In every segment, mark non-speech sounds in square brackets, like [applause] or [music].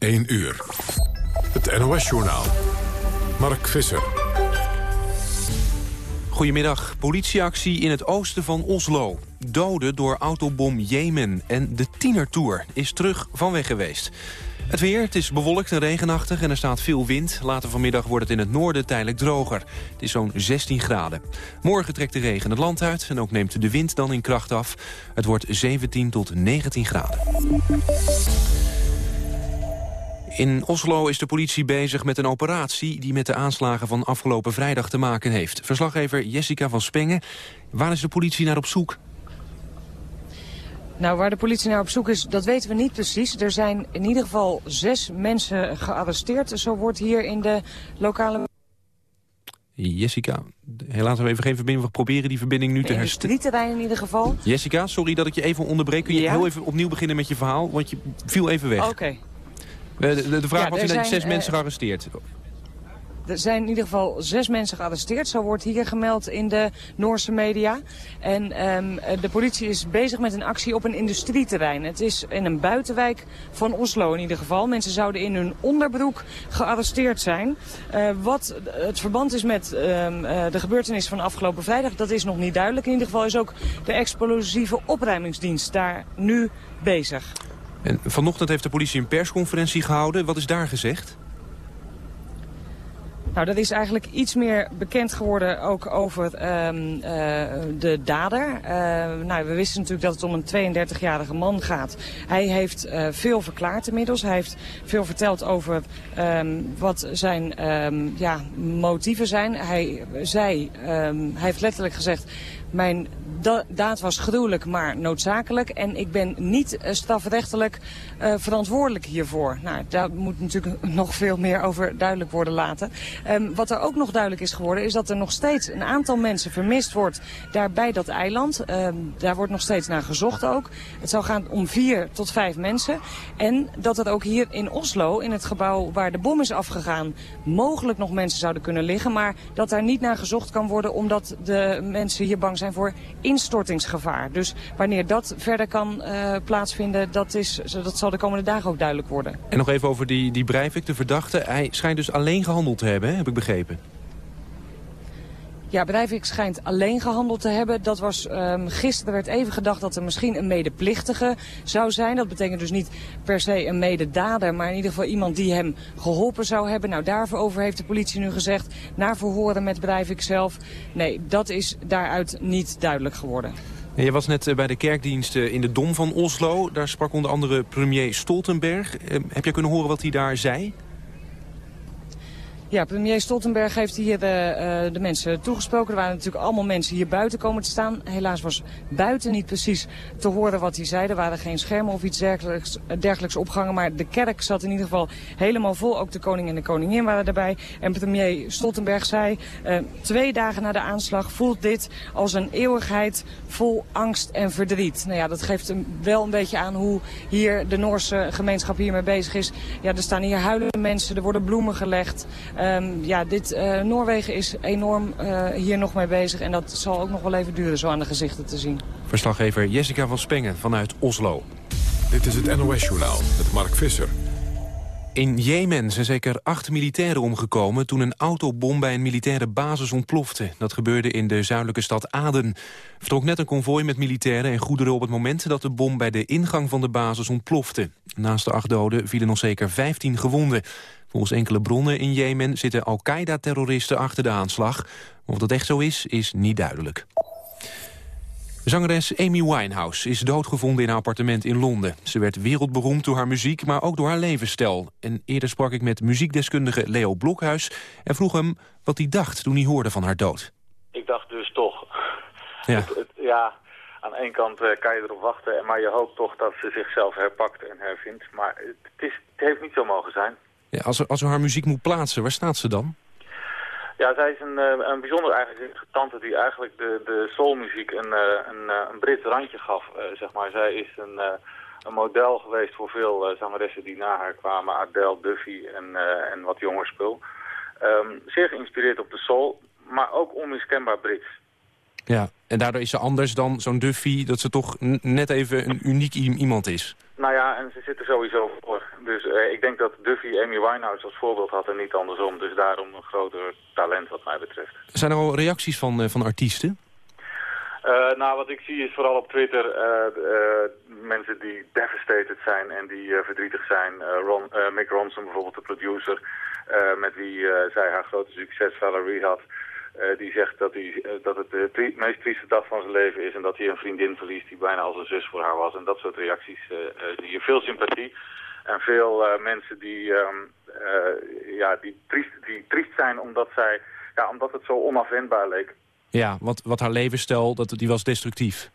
1 uur. Het NOS-journaal. Mark Visser. Goedemiddag. Politieactie in het oosten van Oslo. Doden door autobom Jemen. En de tienertour is terug van weg geweest. Het weer, het is bewolkt en regenachtig en er staat veel wind. Later vanmiddag wordt het in het noorden tijdelijk droger. Het is zo'n 16 graden. Morgen trekt de regen het land uit en ook neemt de wind dan in kracht af. Het wordt 17 tot 19 graden. In Oslo is de politie bezig met een operatie... die met de aanslagen van afgelopen vrijdag te maken heeft. Verslaggever Jessica van Spengen. Waar is de politie naar op zoek? Nou, waar de politie naar op zoek is, dat weten we niet precies. Er zijn in ieder geval zes mensen gearresteerd. Zo wordt hier in de lokale... Jessica, helaas hebben we even geen verbinding. We proberen die verbinding nu te herstellen. terrein in ieder geval. Jessica, sorry dat ik je even onderbreek. Kun je heel even opnieuw beginnen met je verhaal? Want je viel even weg. Oké. De, de, vraag was, er zijn zes mensen gearresteerd. Er zijn in ieder geval zes mensen gearresteerd. Zo wordt hier gemeld in de Noorse media. En um, de politie is bezig met een actie op een industrieterrein. Het is in een buitenwijk van Oslo in ieder geval. Mensen zouden in hun onderbroek gearresteerd zijn. Uh, wat het verband is met um, uh, de gebeurtenis van afgelopen vrijdag, dat is nog niet duidelijk. In ieder geval is ook de explosieve opruimingsdienst daar nu bezig. En vanochtend heeft de politie een persconferentie gehouden. Wat is daar gezegd? Nou, dat is eigenlijk iets meer bekend geworden ook over um, uh, de dader. Uh, nou, we wisten natuurlijk dat het om een 32-jarige man gaat. Hij heeft uh, veel verklaard inmiddels. Hij heeft veel verteld over um, wat zijn um, ja, motieven zijn. Hij zei, hij heeft letterlijk gezegd... Mijn daad was gruwelijk, maar noodzakelijk. En ik ben niet strafrechtelijk verantwoordelijk hiervoor. Nou, daar moet natuurlijk [laughs] nog veel meer over duidelijk worden laten. Um, wat er ook nog duidelijk is geworden, is dat er nog steeds een aantal mensen vermist wordt daar bij dat eiland. Um, daar wordt nog steeds naar gezocht ook. Het zou gaan om vier tot vijf mensen. En dat er ook hier in Oslo, in het gebouw waar de bom is afgegaan, mogelijk nog mensen zouden kunnen liggen. Maar dat daar niet naar gezocht kan worden, omdat de mensen hier bang zijn voor instortingsgevaar. Dus wanneer dat verder kan uh, plaatsvinden, dat, is, dat zal de komende dagen ook duidelijk worden. En nog even over die, die Breivik, de verdachte. Hij schijnt dus alleen gehandeld te hebben, heb ik begrepen. Ja, Breivik schijnt alleen gehandeld te hebben. Dat was um, gisteren werd even gedacht dat er misschien een medeplichtige zou zijn. Dat betekent dus niet per se een mededader, maar in ieder geval iemand die hem geholpen zou hebben. Nou, daarover heeft de politie nu gezegd, naar verhoren met Breivik zelf. Nee, dat is daaruit niet duidelijk geworden. je was net eh, bij de kerkdiensten in de Dom van Oslo. Daar sprak onder andere premier Stoltenberg. Ehm, heb je kunnen horen wat hij daar zei? Ja, premier Stoltenberg heeft hier de, uh, de mensen toegesproken. Er waren natuurlijk allemaal mensen hier buiten komen te staan. Helaas was buiten niet precies te horen wat hij zei. Er waren geen schermen of iets dergelijks, dergelijks opgehangen. Maar de kerk zat in ieder geval helemaal vol. Ook de koning en de koningin waren erbij. En premier Stoltenberg zei, uh, twee dagen na de aanslag voelt dit als een eeuwigheid vol angst en verdriet. Nou ja, dat geeft wel een beetje aan hoe hier de Noorse gemeenschap hiermee bezig is. Ja, er staan hier huilende mensen, er worden bloemen gelegd. Um, ja, dit, uh, Noorwegen is enorm uh, hier nog mee bezig. En dat zal ook nog wel even duren, zo aan de gezichten te zien. Verslaggever Jessica van Spengen vanuit Oslo. Dit is het NOS-journaal met Mark Visser. In Jemen zijn zeker acht militairen omgekomen toen een autobom bij een militaire basis ontplofte. Dat gebeurde in de zuidelijke stad Aden. Vertrok net een konvooi met militairen en goederen op het moment dat de bom bij de ingang van de basis ontplofte. Naast de acht doden vielen nog zeker 15 gewonden. Volgens enkele bronnen in Jemen zitten Al-Qaeda-terroristen achter de aanslag. Of dat echt zo is, is niet duidelijk. Zangeres Amy Winehouse is doodgevonden in haar appartement in Londen. Ze werd wereldberoemd door haar muziek, maar ook door haar levensstijl. En eerder sprak ik met muziekdeskundige Leo Blokhuis... en vroeg hem wat hij dacht toen hij hoorde van haar dood. Ik dacht dus toch... Ja, het, het, ja aan één kant uh, kan je erop wachten... maar je hoopt toch dat ze zichzelf herpakt en hervindt. Maar het, is, het heeft niet zo mogen zijn. Ja, als, als u haar muziek moet plaatsen, waar staat ze dan? Ja, zij is een, eh, een bijzonder eigenlijk tante die eigenlijk de, de soulmuziek een, eh, een, eh, een Brits randje gaf. zeg maar. Zij is een, een model geweest voor veel zangeressen die na haar kwamen. Adele, Duffy en, en wat jonger spul. Um, zeer geïnspireerd op de soul, maar ook onmiskenbaar Brits. Ja, en daardoor is ze anders dan zo'n Duffy, dat ze toch net even een uniek iemand is. Nou ja, en ze zitten sowieso voor. Dus uh, ik denk dat Duffy Amy Winehouse als voorbeeld had en niet andersom. Dus daarom een groter talent wat mij betreft. Zijn er al reacties van, uh, van artiesten? Uh, nou, wat ik zie is vooral op Twitter mensen die devastated zijn en die verdrietig zijn. Ron, Mick Ronson bijvoorbeeld, de producer, met wie zij haar grote succes Valerie had. Uh, die zegt dat, hij, uh, dat het de meest trieste dag van zijn leven is... en dat hij een vriendin verliest die bijna als een zus voor haar was. En dat soort reacties uh, zie je. Veel sympathie en veel mensen die, um, ja, die, triest, die triest zijn omdat, zij, ja, omdat het zo onafwendbaar leek. Ja, wat, wat haar levensstijl, dat, die was destructief.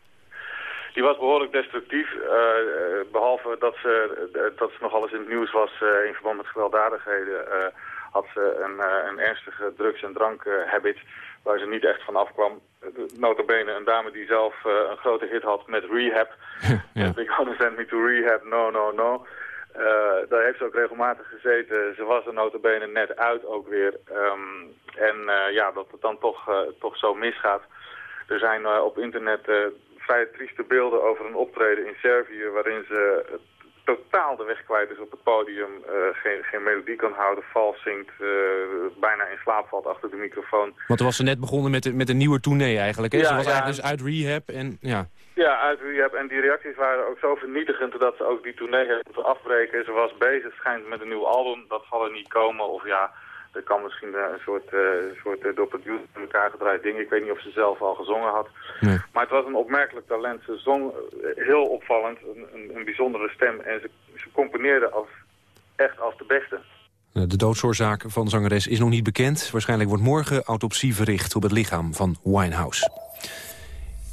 Die was behoorlijk destructief, behalve dat ze, dat ze nog alles in het nieuws was in verband met gewelddadigheden had ze een, uh, een ernstige drugs- en drankhabit waar ze niet echt van afkwam. Notabene een dame die zelf een grote hit had met Rehab. [laughs] ja. They gonna send me to Rehab, no, no, no. Uh, daar heeft ze ook regelmatig gezeten. Ze was er notabene net uit ook weer. Um, en uh, ja, dat het dan toch, uh, toch zo misgaat. Er zijn op internet vrij trieste beelden over een optreden in Servië... waarin ze totaal de weg kwijt is op het podium, uh, geen, geen melodie kan houden, vals zingt, uh, bijna in slaap valt achter de microfoon. Want toen was ze net begonnen met, de, met een nieuwe tournee eigenlijk, hè? Ja, ze was ja, eigenlijk dus uit rehab en ja... Ja, uit rehab. En die reacties waren ook zo vernietigend dat ze ook die tournee heeft moeten afbreken. Ze was bezig, schijnt met een nieuw album, dat zal er niet komen. Of ja, er kan misschien een soort, uh, soort uh, door producer in elkaar gedraaid ding. Ik weet niet of ze zelf al gezongen had. Nee. Maar het was een opmerkelijk talent. Ze zong heel opvallend, een, een, een, bijzondere stem. En ze, ze componeerde als, echt als de beste. De doodsoorzaak van zangeres is nog niet bekend. Waarschijnlijk wordt morgen autopsie verricht op het lichaam van Winehouse.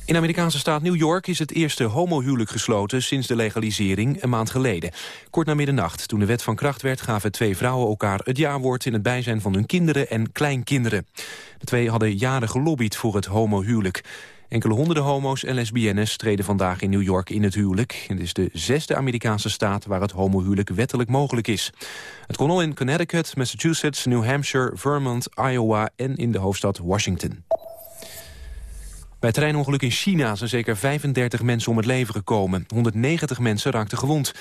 In de Amerikaanse staat New York is het eerste homohuwelijk gesloten sinds de legalisering een maand geleden. Kort na middernacht, toen de wet van kracht werd, gaven twee vrouwen elkaar het jaarwoord in het bijzijn van hun kinderen en kleinkinderen. De twee hadden jaren gelobbyd voor het homohuwelijk. Enkele honderden homo's en lesbiennes treden vandaag in New York in het huwelijk. Het is de zesde Amerikaanse staat waar het homohuwelijk wettelijk mogelijk is. Het kon al in Connecticut, Massachusetts, New Hampshire, Vermont, Iowa en in de hoofdstad Washington. Bij het treinongeluk in China zijn zeker 35 mensen om het leven gekomen. 190 mensen raakten gewond.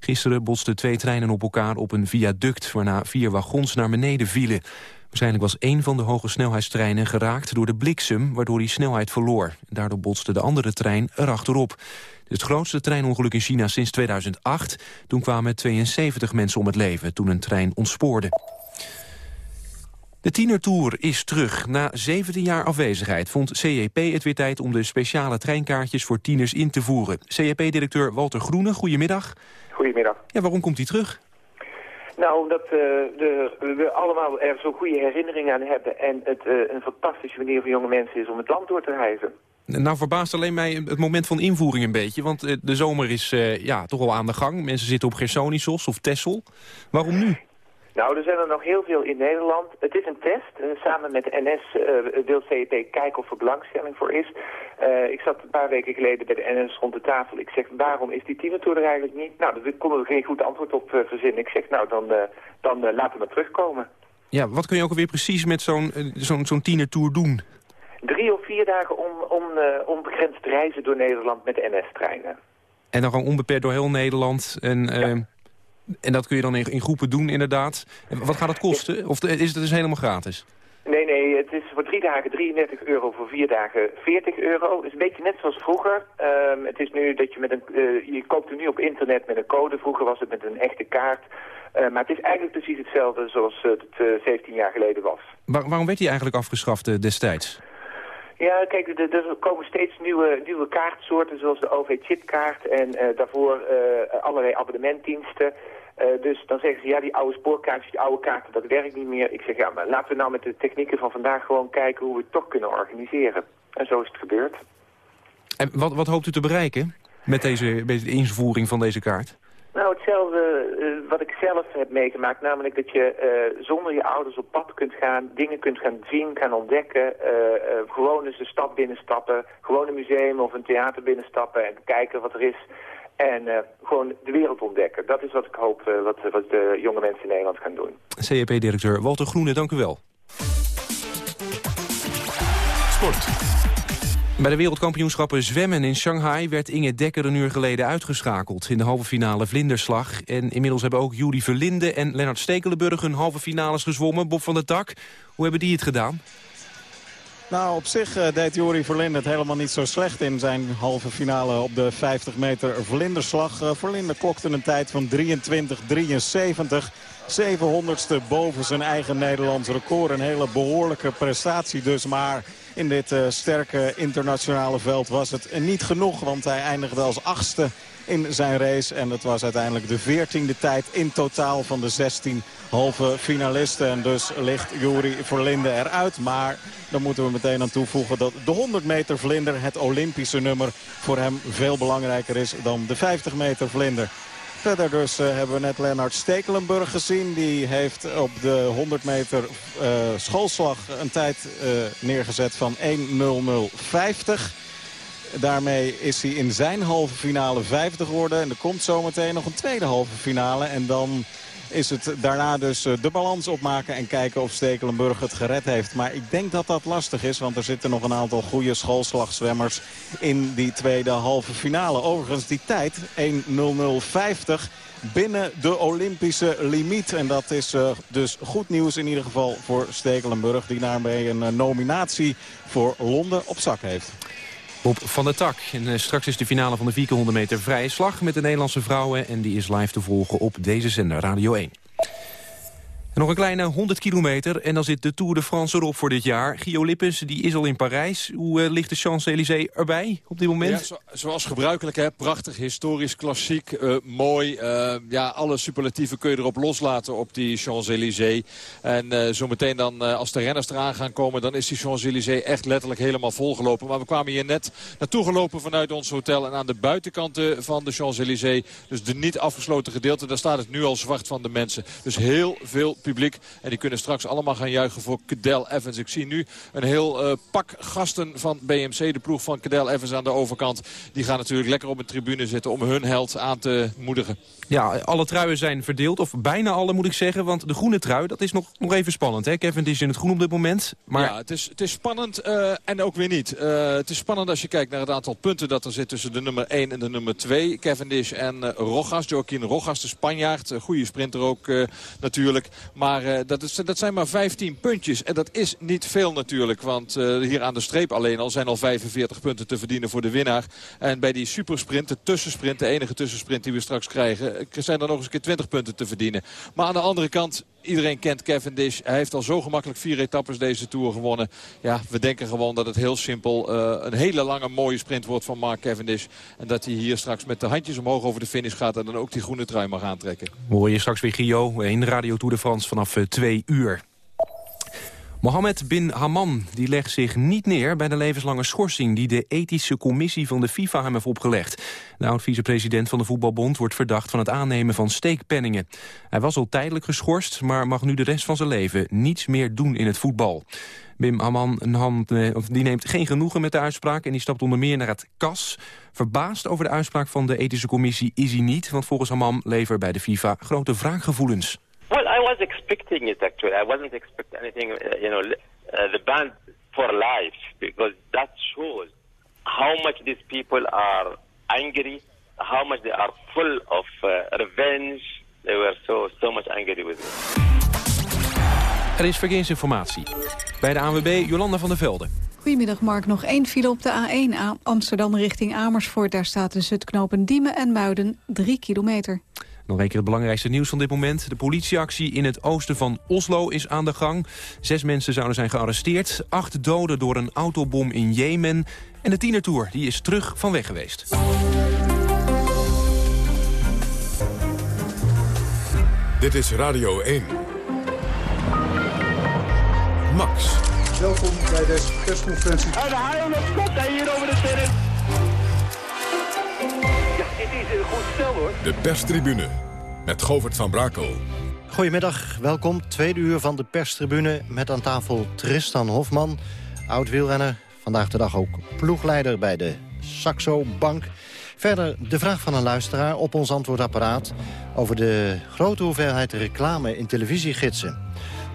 Gisteren botsten twee treinen op elkaar op een viaduct... waarna vier wagons naar beneden vielen. Waarschijnlijk was één van de hoge snelheidstreinen geraakt door de bliksem... waardoor hij snelheid verloor. Daardoor botste de andere trein erachterop. Dit is het grootste treinongeluk in China sinds 2008. Toen kwamen 72 mensen om het leven toen een trein ontspoorde. De tienertour is terug. Na 17 jaar afwezigheid vond CEP het weer tijd om de speciale treinkaartjes voor tieners in te voeren. CEP-directeur Walter Groene, goedemiddag. Goedemiddag. Ja, waarom komt hij terug? Nou, dat uh, de, we allemaal er zo'n goede herinnering aan hebben... en het uh, een fantastische manier voor jonge mensen is om het land door te reizen. Nou verbaast alleen mij het moment van invoering een beetje. Want uh, de zomer is ja, toch al aan de gang. Mensen zitten op Gersonisos of Tessel. Waarom nu? Nou, er zijn er nog heel veel in Nederland. Het is een test. Uh, samen met de NS uh, wil CEP kijken of er belangstelling voor is. Uh, ik zat een paar weken geleden bij de NS rond de tafel. Ik zeg, waarom is die tienertour er eigenlijk niet? Nou, daar konden we geen goed antwoord op verzinnen. Ik zeg, nou, dan, dan laten we terugkomen. Ja, wat kun je ook alweer precies met zo'n zo'n zo'n tienertour doen? Drie of vier dagen om, om onbegrensd reizen door Nederland met NS-treinen. En dan gewoon onbeperkt door heel Nederland en... Ja. En dat kun je dan in, in groepen doen, inderdaad. Wat gaat het kosten? Of is het dus helemaal gratis? Nee, nee, het is voor drie dagen 33 euro, voor vier dagen 40 euro. Het is een beetje net zoals vroeger. Um, het is nu dat je met een, uh, je koopt er nu op internet met een code. Vroeger was het met een echte kaart. Uh, maar het is eigenlijk precies hetzelfde zoals het uh, 17 jaar geleden was. Waar, waarom werd die eigenlijk afgeschaft destijds? Ja, kijk, er, komen steeds nieuwe, nieuwe kaartsoorten, zoals de OV-chipkaart en uh, daarvoor uh, allerlei abonnementdiensten. Uh, dus dan zeggen ze, ja, die oude spoorkaartjes, die oude kaarten, dat werkt niet meer. Ik zeg, ja, maar laten we nou met de technieken van vandaag gewoon kijken hoe we het toch kunnen organiseren. En zo is het gebeurd. En wat, wat hoopt u te bereiken met deze, deze invoering van deze kaart? Hetzelfde uh, wat ik zelf heb meegemaakt. Namelijk dat je uh, zonder je ouders op pad kunt gaan, dingen kunt gaan zien, gaan ontdekken. Uh, gewoon eens de stad binnenstappen, gewoon een museum of een theater binnenstappen en kijken wat er is. En gewoon de wereld ontdekken. Dat is wat ik hoop wat, wat de jonge mensen in Nederland gaan doen. CEP-directeur Walter Groene, dank u wel. Sport. Bij de wereldkampioenschappen zwemmen in Shanghai werd Inge Dekker een uur geleden uitgeschakeld in de halve finale vlinderslag. En inmiddels hebben ook Juri Verlinde en Lennart Stekelenburg hun halve finales gezwommen. Bob van der Tak, hoe hebben die het gedaan? Nou, op zich uh, deed Jori Verlinde het helemaal niet zo slecht in zijn halve finale op de 50 meter vlinderslag. Uh, Verlinde klokte een tijd van 23-73. 700ste boven zijn eigen Nederlands record. Een hele behoorlijke prestatie dus, maar in dit uh, sterke internationale veld was het niet genoeg. Want hij eindigde als achtste in zijn race. En het was uiteindelijk de veertiende tijd in totaal van de 16 halve finalisten. En dus ligt Juri Verlinde eruit. Maar dan moeten we meteen aan toevoegen dat de 100 meter vlinder... het Olympische nummer voor hem veel belangrijker is dan de 50 meter vlinder. Verder dus uh, hebben we net Lennart Stekelenburg gezien. Die heeft op de 100 meter uh, schoolslag een tijd uh, neergezet van 1.00.50. Daarmee is hij in zijn halve finale vijfde geworden. En er komt zometeen nog een tweede halve finale. En dan is het daarna dus eh, de balans opmaken en kijken of Stekelenburg het gered heeft. Maar ik denk dat dat lastig is, want er zitten nog een aantal goede schoolslagzwemmers in die tweede halve finale. Overigens die tijd, 1.00.50 binnen de Olympische limiet. En dat is uh, dus goed nieuws in ieder geval voor Stekelenburg... die daarmee een uh, nominatie voor Londen op zak heeft. Bob van der Tak. En uh, straks is de finale van de 400 meter vrije slag met de Nederlandse vrouwen. En die is live te volgen op deze zender Radio 1 nog een kleine 100 kilometer en dan zit de Tour de France erop voor dit jaar. Gio Lippens die is al in Parijs. Hoe uh, ligt de Champs-Élysées erbij op dit moment? Ja, zo, zoals gebruikelijk, hè. prachtig, historisch, klassiek, uh, mooi. Uh, ja, alle superlatieven kun je erop loslaten op die Champs-Élysées. En zometeen dan, als de renners eraan gaan komen... dan is die Champs-Élysées echt letterlijk helemaal volgelopen. Maar we kwamen hier net naartoe gelopen vanuit ons hotel. En aan de buitenkanten van de Champs-Élysées, dus de niet afgesloten gedeelte... daar staat het nu al zwart van de mensen. Dus heel veel publiek. En die kunnen straks allemaal gaan juichen voor Cadel Evans. Ik zie nu een heel uh, pak gasten van BMC, de ploeg van Cadel Evans aan de overkant. Die gaan natuurlijk lekker op een tribune zitten om hun held aan te moedigen. Ja, alle truien zijn verdeeld, of bijna alle moet ik zeggen. Want de groene trui, dat is nog, nog even spannend. Hè? Kevin is in het groen op dit moment. Maar... Ja, het is, het is spannend uh, en ook weer niet. Uh, het is spannend als je kijkt naar het aantal punten dat er zit tussen de nummer 1 en de nummer 2. Cavendish en Rogas, Joaquin Rogas, de Spanjaard. Goede sprinter ook natuurlijk. Maar uh, dat, is, dat zijn maar 15 puntjes. En dat is niet veel natuurlijk. Want uh, hier aan de streep alleen al zijn al 45 punten te verdienen voor de winnaar. En bij die supersprint, de tussensprint, de enige tussensprint die we straks krijgen... Eh, zijn er nog eens een keer 20 punten te verdienen. Maar aan de andere kant, iedereen kent Cavendish. Hij heeft al zo gemakkelijk vier etappes deze Tour gewonnen. Ja, we denken gewoon dat het heel simpel uh, een hele lange mooie sprint wordt van Mark Cavendish. En dat hij hier straks met de handjes omhoog over de finish gaat... en dan ook die groene trui mag aantrekken. Hoor je straks weer Gio in Radio Tour de France vanaf twee uur. Mohammed bin Haman die legt zich niet neer bij de levenslange schorsing... die de ethische commissie van de FIFA hem heeft opgelegd. De oud-vicepresident van de Voetbalbond wordt verdacht van het aannemen van steekpenningen. Hij was al tijdelijk geschorst, maar mag nu de rest van zijn leven niets meer doen in het voetbal. Bim Haman die neemt geen genoegen met de uitspraak... en die stapt onder meer naar het KAS. Verbaasd over de uitspraak van de ethische commissie is hij niet... want volgens Haman levert bij de FIFA grote wraakgevoelens. Expecting it actually. I wasn't expecting anything, uh, you know, uh, the ban for life because that shows how much these people are angry, how much they are full of uh, revenge. They were so so much angry with me. Er is verkeersinformatie. Bij de ANWB Jolanda van der Velde. Goedemiddag Mark. Nog één file op de A1 Amsterdam richting Amersfoort. Daar staat tussen het knopen Diemen en Muiden 3 kilometer. Nog een keer het belangrijkste nieuws van dit moment. De politieactie in het oosten van Oslo is aan de gang. Zes mensen zouden zijn gearresteerd. Acht doden door een autobom in Jemen. En de tienertour die is terug van weg geweest. Dit is Radio 1. Max. Welkom bij deze persconferentie. En de haal op hier over de terrein. Is een goed stel hoor. De perstribune met Govert van Brakel. Goedemiddag, welkom. Tweede uur van de perstribune met aan tafel Tristan Hofman, oud-wielrenner. Vandaag de dag ook ploegleider bij de Saxo Bank. Verder de vraag van een luisteraar op ons antwoordapparaat... over de grote hoeveelheid reclame in televisiegidsen.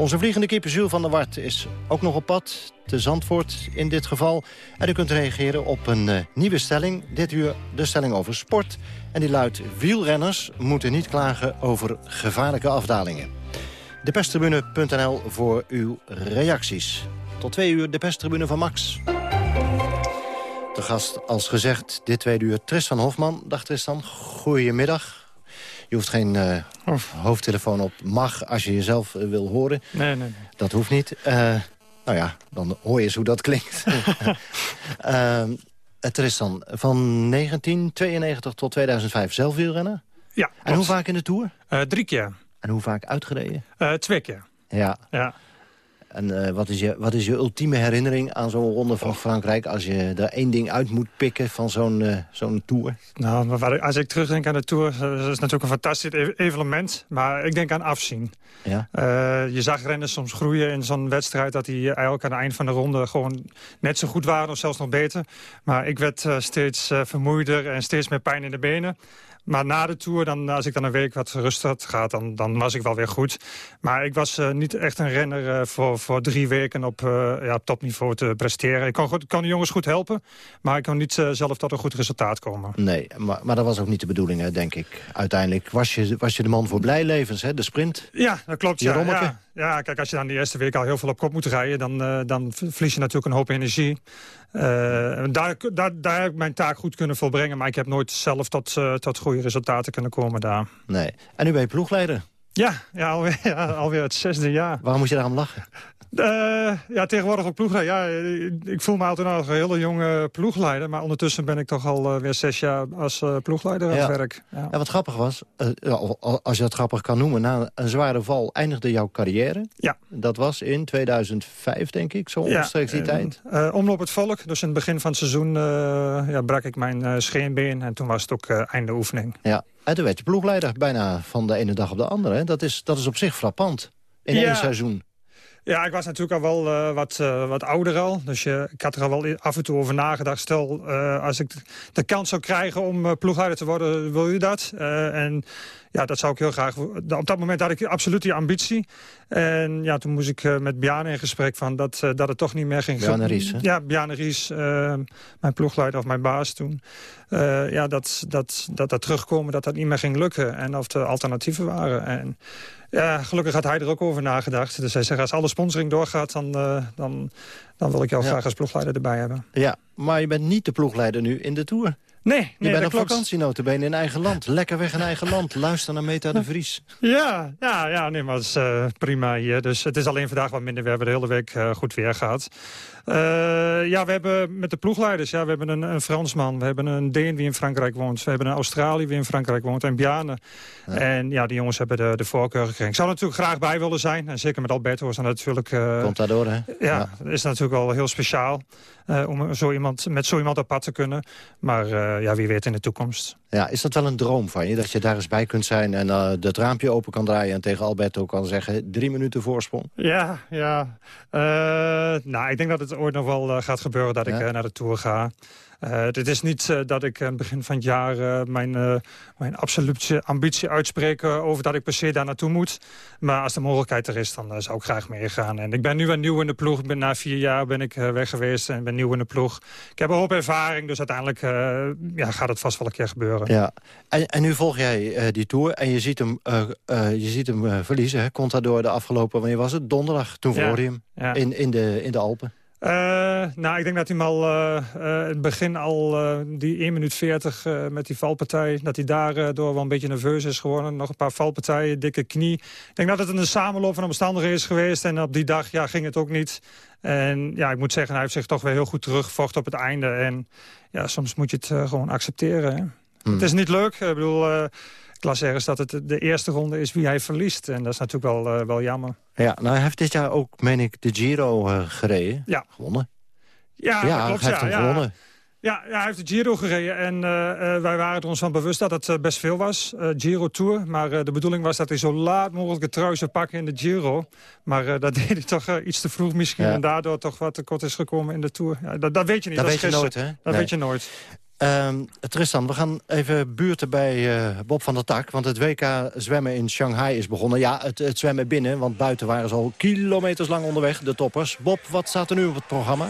Onze vliegende keeper Jules van der Wart is ook nog op pad. Te Zandvoort in dit geval. En u kunt reageren op een uh, nieuwe stelling. Dit uur de stelling over sport. En die luidt... wielrenners moeten niet klagen over gevaarlijke afdalingen. Deperstribune.nl voor uw reacties. Tot twee uur de perstribune van Max. De gast, als gezegd, dit tweede uur Tristan Hofman. Dag Tristan, goedemiddag. Je hoeft geen uh, hoofdtelefoon op. Mag als je jezelf uh, wil horen. Nee, nee, nee. Dat hoeft niet. Uh, nou ja, dan hoor je eens hoe dat klinkt. [laughs] Tristan, van 1992 tot 2005 zelf wielrennen? Ja. En hoe vaak in de Tour? drie keer. En hoe vaak uitgereden? twee keer. Ja. ja. En uh, wat, is je, wat is je ultieme herinnering aan zo'n ronde van Frankrijk... als je er één ding uit moet pikken van zo'n uh, zo'n Tour? Nou, maar als ik terugdenk aan de Tour... dat is natuurlijk een fantastisch e-, evenement. Maar ik denk aan afzien. Ja? Uh, je zag renners soms groeien in zo'n wedstrijd... dat die eigenlijk aan het eind van de ronde gewoon net zo goed waren... of zelfs nog beter. Maar ik werd steeds vermoeider en steeds meer pijn in de benen. Maar na de Tour, dan, als ik dan een week wat rust had gehad, dan, dan was ik wel weer goed. Maar ik was uh, niet echt een renner uh, voor, voor drie weken op uh, ja, topniveau te presteren. Ik kon, goed, kon de jongens goed helpen, maar ik kon niet zelf tot een goed resultaat komen. Nee, maar, maar dat was ook niet de bedoeling, hè, denk ik. Uiteindelijk was je, was je de man voor blijlevens, hè, de sprint. Ja, dat klopt. Ja, ja, ja, kijk, als je dan die eerste week al heel veel op kop moet rijden... dan, dan verlies je natuurlijk een hoop energie. Uh, daar, daar, heb ik mijn taak goed kunnen volbrengen. Maar ik heb nooit zelf tot, tot goede resultaten kunnen komen daar. Nee. En nu ben je ploegleider? Ja, ja, alweer, [laughs] ja, alweer het zesde jaar. Waarom moet je daarom lachen? Uh, ja, tegenwoordig ook ploegleider. Ja, ik voel me altijd nog een hele jonge ploegleider. Maar ondertussen ben ik toch al uh, weer zes jaar als uh, ploegleider aan ja. het werk. Ja. ja. wat grappig was, als je dat grappig kan noemen... na een zware val eindigde jouw carrière. Ja. Dat was in 2005, denk ik, zo omstreeks die tijd. omloop het volk. Dus in het begin van het seizoen ja, brak ik mijn scheenbeen. En toen was het ook einde oefening. Ja. Toen werd je ploegleider bijna van de ene dag op de andere. Dat is, dat is op zich frappant. In ja. één seizoen. Ja, ik was natuurlijk al wel uh, wat, uh, wat ouder al. Dus je, ik had er al wel af en toe over nagedacht. Stel, uh, als ik de kans zou krijgen om ploegleider te worden, wil je dat? en ja, dat zou ik heel graag... Op dat moment had ik absoluut die ambitie. En ja, toen moest ik met Bjane in gesprek van dat, dat het toch niet meer ging... Bjane Ries, hè? Ja, Bjane Ries, mijn ploegleider of mijn baas toen. ja, dat, dat, dat dat terugkomen, dat dat niet meer ging lukken. En of er alternatieven waren. En ja, gelukkig had hij er ook over nagedacht. Dus hij zegt, als alle sponsoring doorgaat, dan, uh, dan, dan wil ik jou Ja. graag als ploegleider erbij hebben. Ja, maar je bent niet de ploegleider nu in de Tour. Nee, Je nee bent dat op klopt. vakantie notabene in eigen land. Lekker weg in eigen land. Luister naar Meta de Vries. Ja, ja, ja nee, maar het is eh, prima hier. Dus het is alleen vandaag wat minder. We hebben de hele week eh, goed weer gehad. Eh, ja, we hebben met de ploegleiders, ja, we hebben een, een Fransman, we hebben een Deen die in Frankrijk woont, we hebben een Australië die in Frankrijk woont en Biane. En ja, die jongens hebben de, de voorkeur gekregen. Ik zou er natuurlijk graag bij willen zijn, en zeker met Alberto is dat natuurlijk... eh, Komt daardoor, hè? ja, dat is natuurlijk wel heel speciaal eh, om zo iemand, met zo iemand op pad te kunnen. Maar ja, wie weet in de toekomst. Ja, is dat wel een droom van je? Dat je daar eens bij kunt zijn en uh, het raampje open kan draaien... en tegen Alberto kan zeggen, drie minuten voorsprong? Ja, ja. Uh, nou, ik denk dat het ooit nog wel uh, gaat gebeuren dat ja? ik naar de Tour ga. Het is niet dat ik aan het begin van het jaar mijn, mijn absolute ambitie uitspreek over dat ik per se daar naartoe moet. Maar als de mogelijkheid er is, dan zou ik graag meegaan. En ik ben nu weer nieuw in de ploeg. Ben, na vier jaar ben ik weg geweest en ben nieuw in de ploeg. Ik heb een hoop ervaring, dus uiteindelijk ja, gaat het vast wel een keer gebeuren. Ja. En, en nu volg jij die Tour en je ziet hem, je ziet hem verliezen. Hè? Contador de afgelopen, wanneer was het? Donderdag, toen verloor hij hem in, in, de, in de Alpen. Uh, nou, ik denk dat hij hem al uh, uh, het begin al die 1 minuut 40 met die valpartij... dat hij daardoor wel een beetje nerveus is geworden. Nog een paar valpartijen, dikke knie. Ik denk dat het een samenloop van omstandigheden is geweest. En op die dag ja, ging het ook niet. En ja, ik moet zeggen, hij heeft zich toch weer heel goed teruggevochten op het einde. En ja, soms moet je het gewoon accepteren. Hè? Hmm. Het is niet leuk. Ik bedoel... Ik las ergens dat het de eerste ronde is wie hij verliest. En dat is natuurlijk wel, uh, wel jammer. Ja, nou hij heeft dit jaar ook, meen ik, de Giro uh, gereden. Ja. Gewonnen. Ja, ja klopt, hij heeft ja, hem ja. gewonnen. Ja, ja, hij heeft de Giro gereden en uh, wij waren er ons van bewust dat het best veel was. Giro Tour, maar de bedoeling was dat hij zo laat mogelijk het trui zou pakken in de Giro. Maar dat [laughs] deed hij toch iets te vroeg misschien en daardoor toch wat tekort is gekomen in de Tour. Ja, dat, dat weet je niet. Dat is weet je nooit, hè? Dat Nee. weet je nooit. Ehm, Tristan, we gaan even buurten bij uh, Bob van der Tak. Want het WK zwemmen in Shanghai is begonnen. Ja, het, zwemmen binnen, want buiten waren ze al kilometers lang onderweg, de toppers. Bob, wat staat er nu op het programma?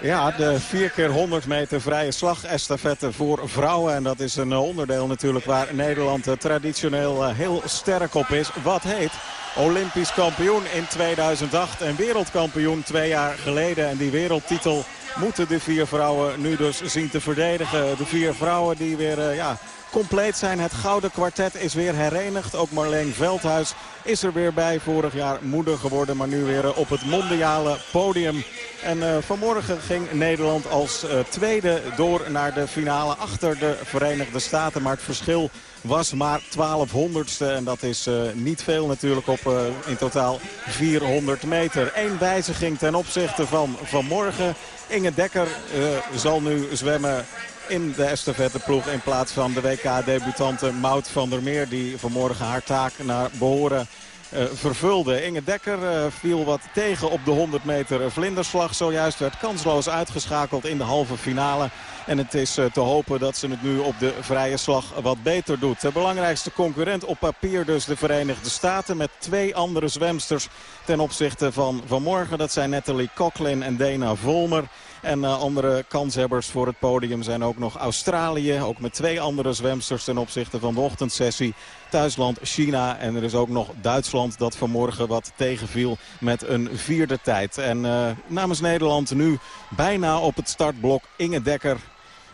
Ja, de 4 keer 100 meter vrije slag estafette voor vrouwen. En dat is een onderdeel natuurlijk waar Nederland traditioneel heel sterk op is. Wat heet Olympisch kampioen in 2008 en wereldkampioen twee jaar geleden. En die wereldtitel moeten de vier vrouwen nu dus zien te verdedigen. De vier vrouwen die weer ja, compleet zijn. Het gouden kwartet is weer herenigd. Ook Marleen Veldhuis is er weer bij. Vorig jaar moeder geworden, maar nu weer op het mondiale podium. En uh, vanmorgen ging Nederland als uh, tweede door naar de finale achter de Verenigde Staten. Maar het verschil was maar 1200ste. En dat is niet veel natuurlijk op in totaal 400 meter. Eén wijziging ten opzichte van vanmorgen. Inge Dekker uh, zal nu zwemmen in de estafetteploeg in plaats van de WK-debutante Mout van der Meer... die vanmorgen haar taak naar behoren uh, vervulde. Inge Dekker uh, viel wat tegen op de 100 meter vlinderslag. Zojuist werd kansloos uitgeschakeld in de halve finale. En het is uh, te hopen dat ze het nu op de vrije slag wat beter doet. De belangrijkste concurrent op papier dus de Verenigde Staten. Met twee andere zwemsters ten opzichte van vanmorgen. Dat zijn Natalie Coughlin en Dana Volmer. En andere kanshebbers voor het podium zijn ook nog Australië. Ook met twee andere zwemsters ten opzichte van de ochtendsessie. Thuisland China en er is ook nog Duitsland dat vanmorgen wat tegenviel met een vierde tijd. En uh, namens Nederland nu bijna op het startblok Inge Dekker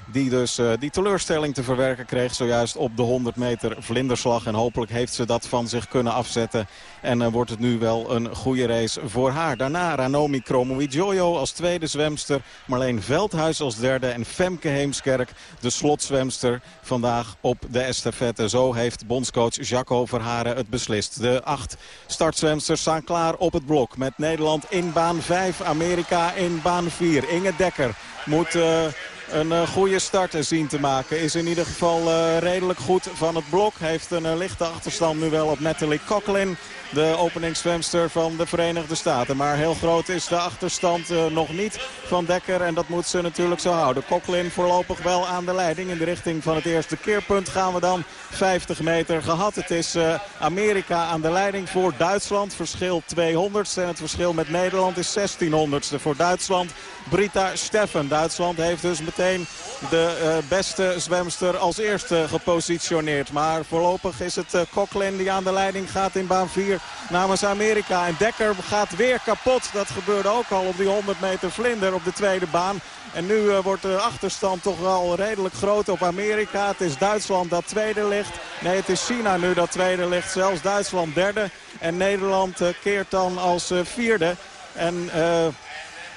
die dus uh, die teleurstelling te verwerken kreeg zojuist op de 100 meter vlinderslag. En hopelijk heeft ze dat van zich kunnen afzetten. En uh, wordt het nu wel een goede race voor haar. Daarna Ranomi Kromowidjojo als tweede zwemster. Marleen Veldhuis als derde. En Femke Heemskerk, de slotzwemster, vandaag op de estafette. Zo heeft bondscoach Jacco Verharen het beslist. De acht startzwemsters staan klaar op het blok. Met Nederland in baan 5, Amerika in baan 4. Inge Dekker moet... Uh, een uh, goede start zien te maken. Is in ieder geval uh, redelijk goed van het blok. Heeft een uh, lichte achterstand nu wel op Natalie Coughlin. De openingszwemster van de Verenigde Staten. Maar heel groot is de achterstand nog niet van Dekker. En dat moet ze natuurlijk zo houden. Coughlin voorlopig wel aan de leiding. In de richting van het eerste keerpunt gaan we dan 50 meter gehad. Het is Amerika aan de leiding voor Duitsland. Verschil 200ste. En het verschil met Nederland is 1600ste voor Duitsland. Brita Steffen. Duitsland heeft dus meteen de uh, beste zwemster als eerste gepositioneerd. Maar voorlopig is het uh, die aan de leiding gaat in baan 4 namens Amerika. En Dekker gaat weer kapot. Dat gebeurde ook al op die 100 meter vlinder op de tweede baan. En nu uh, wordt de achterstand toch wel redelijk groot op Amerika. Het is Duitsland dat tweede ligt. Nee, het is China nu dat tweede ligt. Zelfs Duitsland derde. En Nederland keert dan als vierde. En...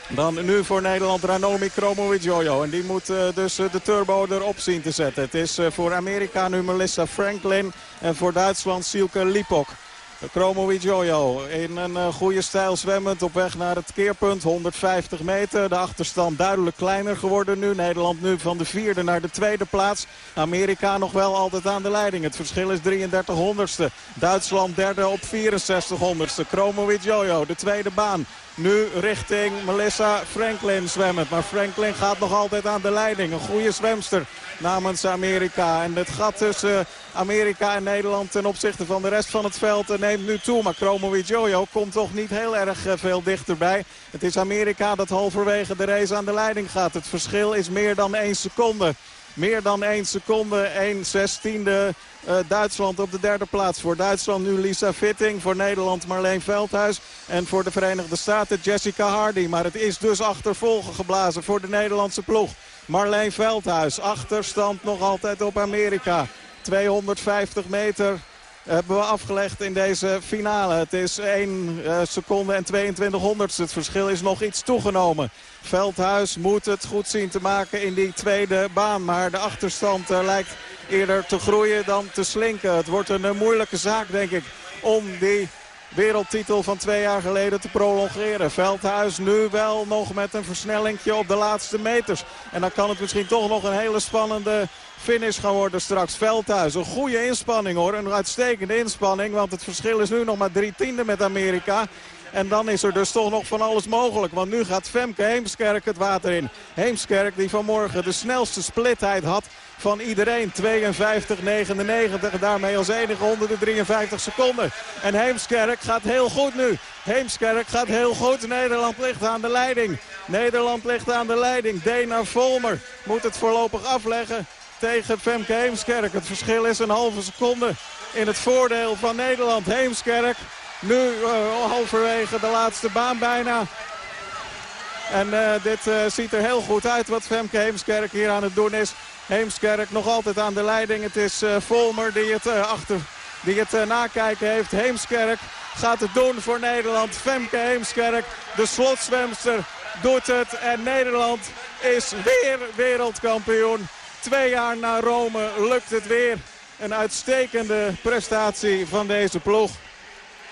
Dan nu voor Nederland Ranomi Kromowidjojo. En die moet dus de turbo erop zien te zetten. Het is voor Amerika nu Melissa Franklin. En voor Duitsland Silke Lipok. Kromowidjojo in een goede stijl zwemmend op weg naar het keerpunt. 150 meter. De achterstand duidelijk kleiner geworden nu. Nederland nu van de vierde naar de tweede plaats. Amerika nog wel altijd aan de leiding. Het verschil is 33 honderdste. Duitsland derde op 64 honderdste. Kromowidjojo de tweede baan. Nu richting Melissa Franklin zwemmend. Maar Franklin gaat nog altijd aan de leiding. Een goede zwemster namens Amerika. En het gat tussen Amerika en Nederland ten opzichte van de rest van het veld neemt nu toe. Maar Kromowidjojo komt toch niet heel erg veel dichterbij. Het is Amerika dat halverwege de race aan de leiding gaat. Het verschil is meer dan 1 seconde. Meer dan 1 seconde, 1 zestiende Duitsland op de derde plaats. Voor Duitsland nu Lisa Fitting. Voor Nederland Marleen Veldhuis. En voor de Verenigde Staten Jessica Hardy. Maar het is dus achtervolgen geblazen voor de Nederlandse ploeg. Marleen Veldhuis. Achterstand nog altijd op Amerika. 250 meter hebben we afgelegd in deze finale. Het is 1 uh, seconde en 22 honderdste. Het verschil is nog iets toegenomen. Veldhuis moet het goed zien te maken in die tweede baan. Maar de achterstand uh, lijkt eerder te groeien dan te slinken. Het wordt een uh, moeilijke zaak denk ik om die wereldtitel van twee jaar geleden te prolongeren. Veldhuis nu wel nog met een versnellingje op de laatste meters. En dan kan het misschien toch nog een hele spannende finish gaan worden straks. Veldhuis, een goede inspanning hoor. Een uitstekende inspanning, want het verschil is nu nog maar drie tiende met Amerika. En dan is er dus toch nog van alles mogelijk. Want nu gaat Femke Heemskerk het water in. Heemskerk die vanmorgen de snelste splitheid had van iedereen. 52-99. Daarmee als enige 153 seconden. En Heemskerk gaat heel goed nu. Heemskerk gaat heel goed. Nederland ligt aan de leiding. Nederland ligt aan de leiding. Dena Volmer moet het voorlopig afleggen tegen Femke Heemskerk. Het verschil is een halve seconde in het voordeel van Nederland. Heemskerk nu uh, halverwege de laatste baan bijna. En uh, dit uh, ziet er heel goed uit wat Femke Heemskerk hier aan het doen is. Heemskerk nog altijd aan de leiding. Het is Volmer die het, achter, die het nakijken heeft. Heemskerk gaat het doen voor Nederland. Femke Heemskerk, de slotzwemster, doet het. En Nederland is weer wereldkampioen. Twee jaar na Rome lukt het weer. Een uitstekende prestatie van deze ploeg.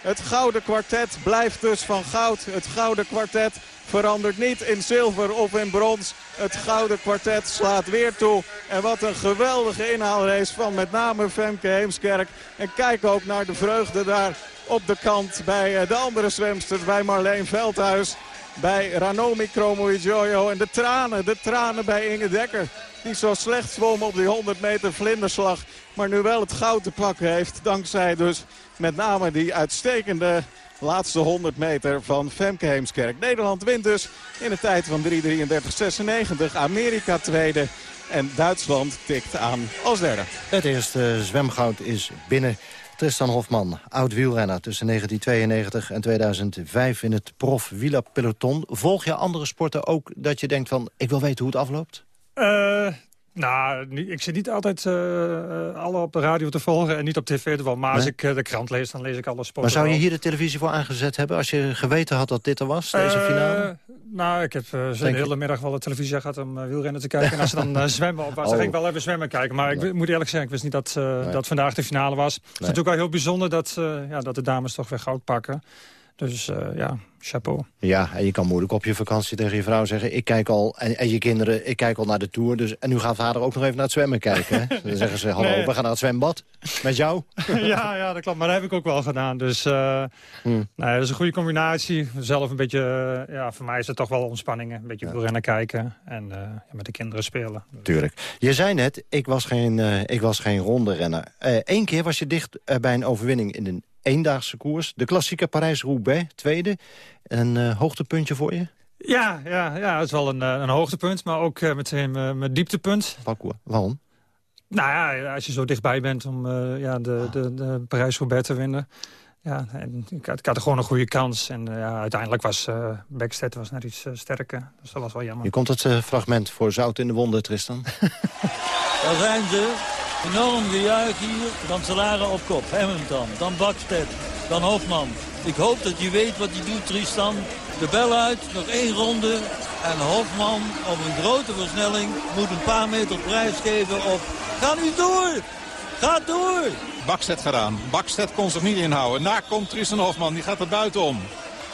Het gouden kwartet blijft dus van goud. Het gouden kwartet verandert niet in zilver of in brons. Het gouden kwartet slaat weer toe. En wat een geweldige inhaalrace van met name Femke Heemskerk. En kijk ook naar de vreugde daar op de kant bij eh, de andere zwemsters. Bij Marleen Veldhuis, bij Ranomi Kromowidjojo. En de tranen, de tranen bij Inge Dekker. Die zo slecht zwom op die 100 meter vlinderslag. Maar nu wel het goud te pakken heeft. Dankzij dus met name die uitstekende laatste 100 meter van Femke Heemskerk. Nederland wint dus in de tijd van 3.33.96. Amerika tweede. En Duitsland tikt aan als derde. Het eerste zwemgoud is binnen. Tristan Hofman, oud-wielrenner tussen 1992 en 2005 in het prof peloton. Volg je andere sporten ook dat je denkt van ik wil weten hoe het afloopt? Uh, nou, ik zit niet altijd uh, alle op de radio te volgen en niet op tv. Maar als ik uh, de krant lees, dan lees ik alle sporten. Maar zou je hier de televisie voor aangezet hebben als je geweten had dat dit er was, deze finale? Nou, ik heb de hele middag wel de televisie gehad om wielrennen te kijken. En als ze dan [laughs] zwemmen op was, oh. dan ging ik wel even zwemmen kijken. Maar ik moet eerlijk zeggen, ik wist niet dat, nee. dat vandaag de finale was. Het is natuurlijk wel heel bijzonder dat, ja, dat de dames toch weer goud pakken. Dus ja, chapeau. Ja, en je kan moeilijk op je vakantie tegen je vrouw zeggen... ik kijk al, en, en je kinderen, ik kijk al naar de Tour. Dus, en nu gaat vader ook nog even naar het zwemmen kijken. [laughs] Dan zeggen ze, hallo, we gaan naar het zwembad. Met jou. [laughs] ja, ja, dat klopt. Maar dat heb ik ook wel gedaan. Dus uh, hmm. nou, dat is een goede combinatie. Zelf een beetje, uh, ja, voor mij is het toch wel ontspanningen. Een beetje ja. rennen kijken en met de kinderen spelen. Tuurlijk. Je zei net, ik was geen, ik was geen ronde renner. Eén keer was je dicht bij een overwinning in een eendaagse koers. De klassieke Parijs-Roubaix, tweede. Een uh, hoogtepuntje voor je? Ja, ja, ja, het is wel een, eh, een hoogtepunt, maar ook uh, meteen mijn dieptepunt. Parcours. Waarom? Nou ja, als je zo dichtbij bent om uh, ja, de, de, de Parijs-Roubaix te winnen. Ja, en ik, had, ik had gewoon een goede kans. En ja, uiteindelijk was uh, Backstead was net iets sterker. Dus dat was wel jammer. Je komt het fragment voor zout in de wonden, Tristan. [laughs] Daar zijn ze. Enorm gejuich hier. Dan Salara op kop. Hamilton. Dan Bakstedt. Dan Hofman. Ik hoop dat je weet wat hij doet, Tristan. De bel uit. Nog één ronde. En Hofman op een grote versnelling moet een paar meter prijs geven op... Ga nu door! Ga door! Bakstedt gedaan. Bakstedt kon zich niet inhouden. Daar komt Tristan Hofman. Die gaat er buitenom.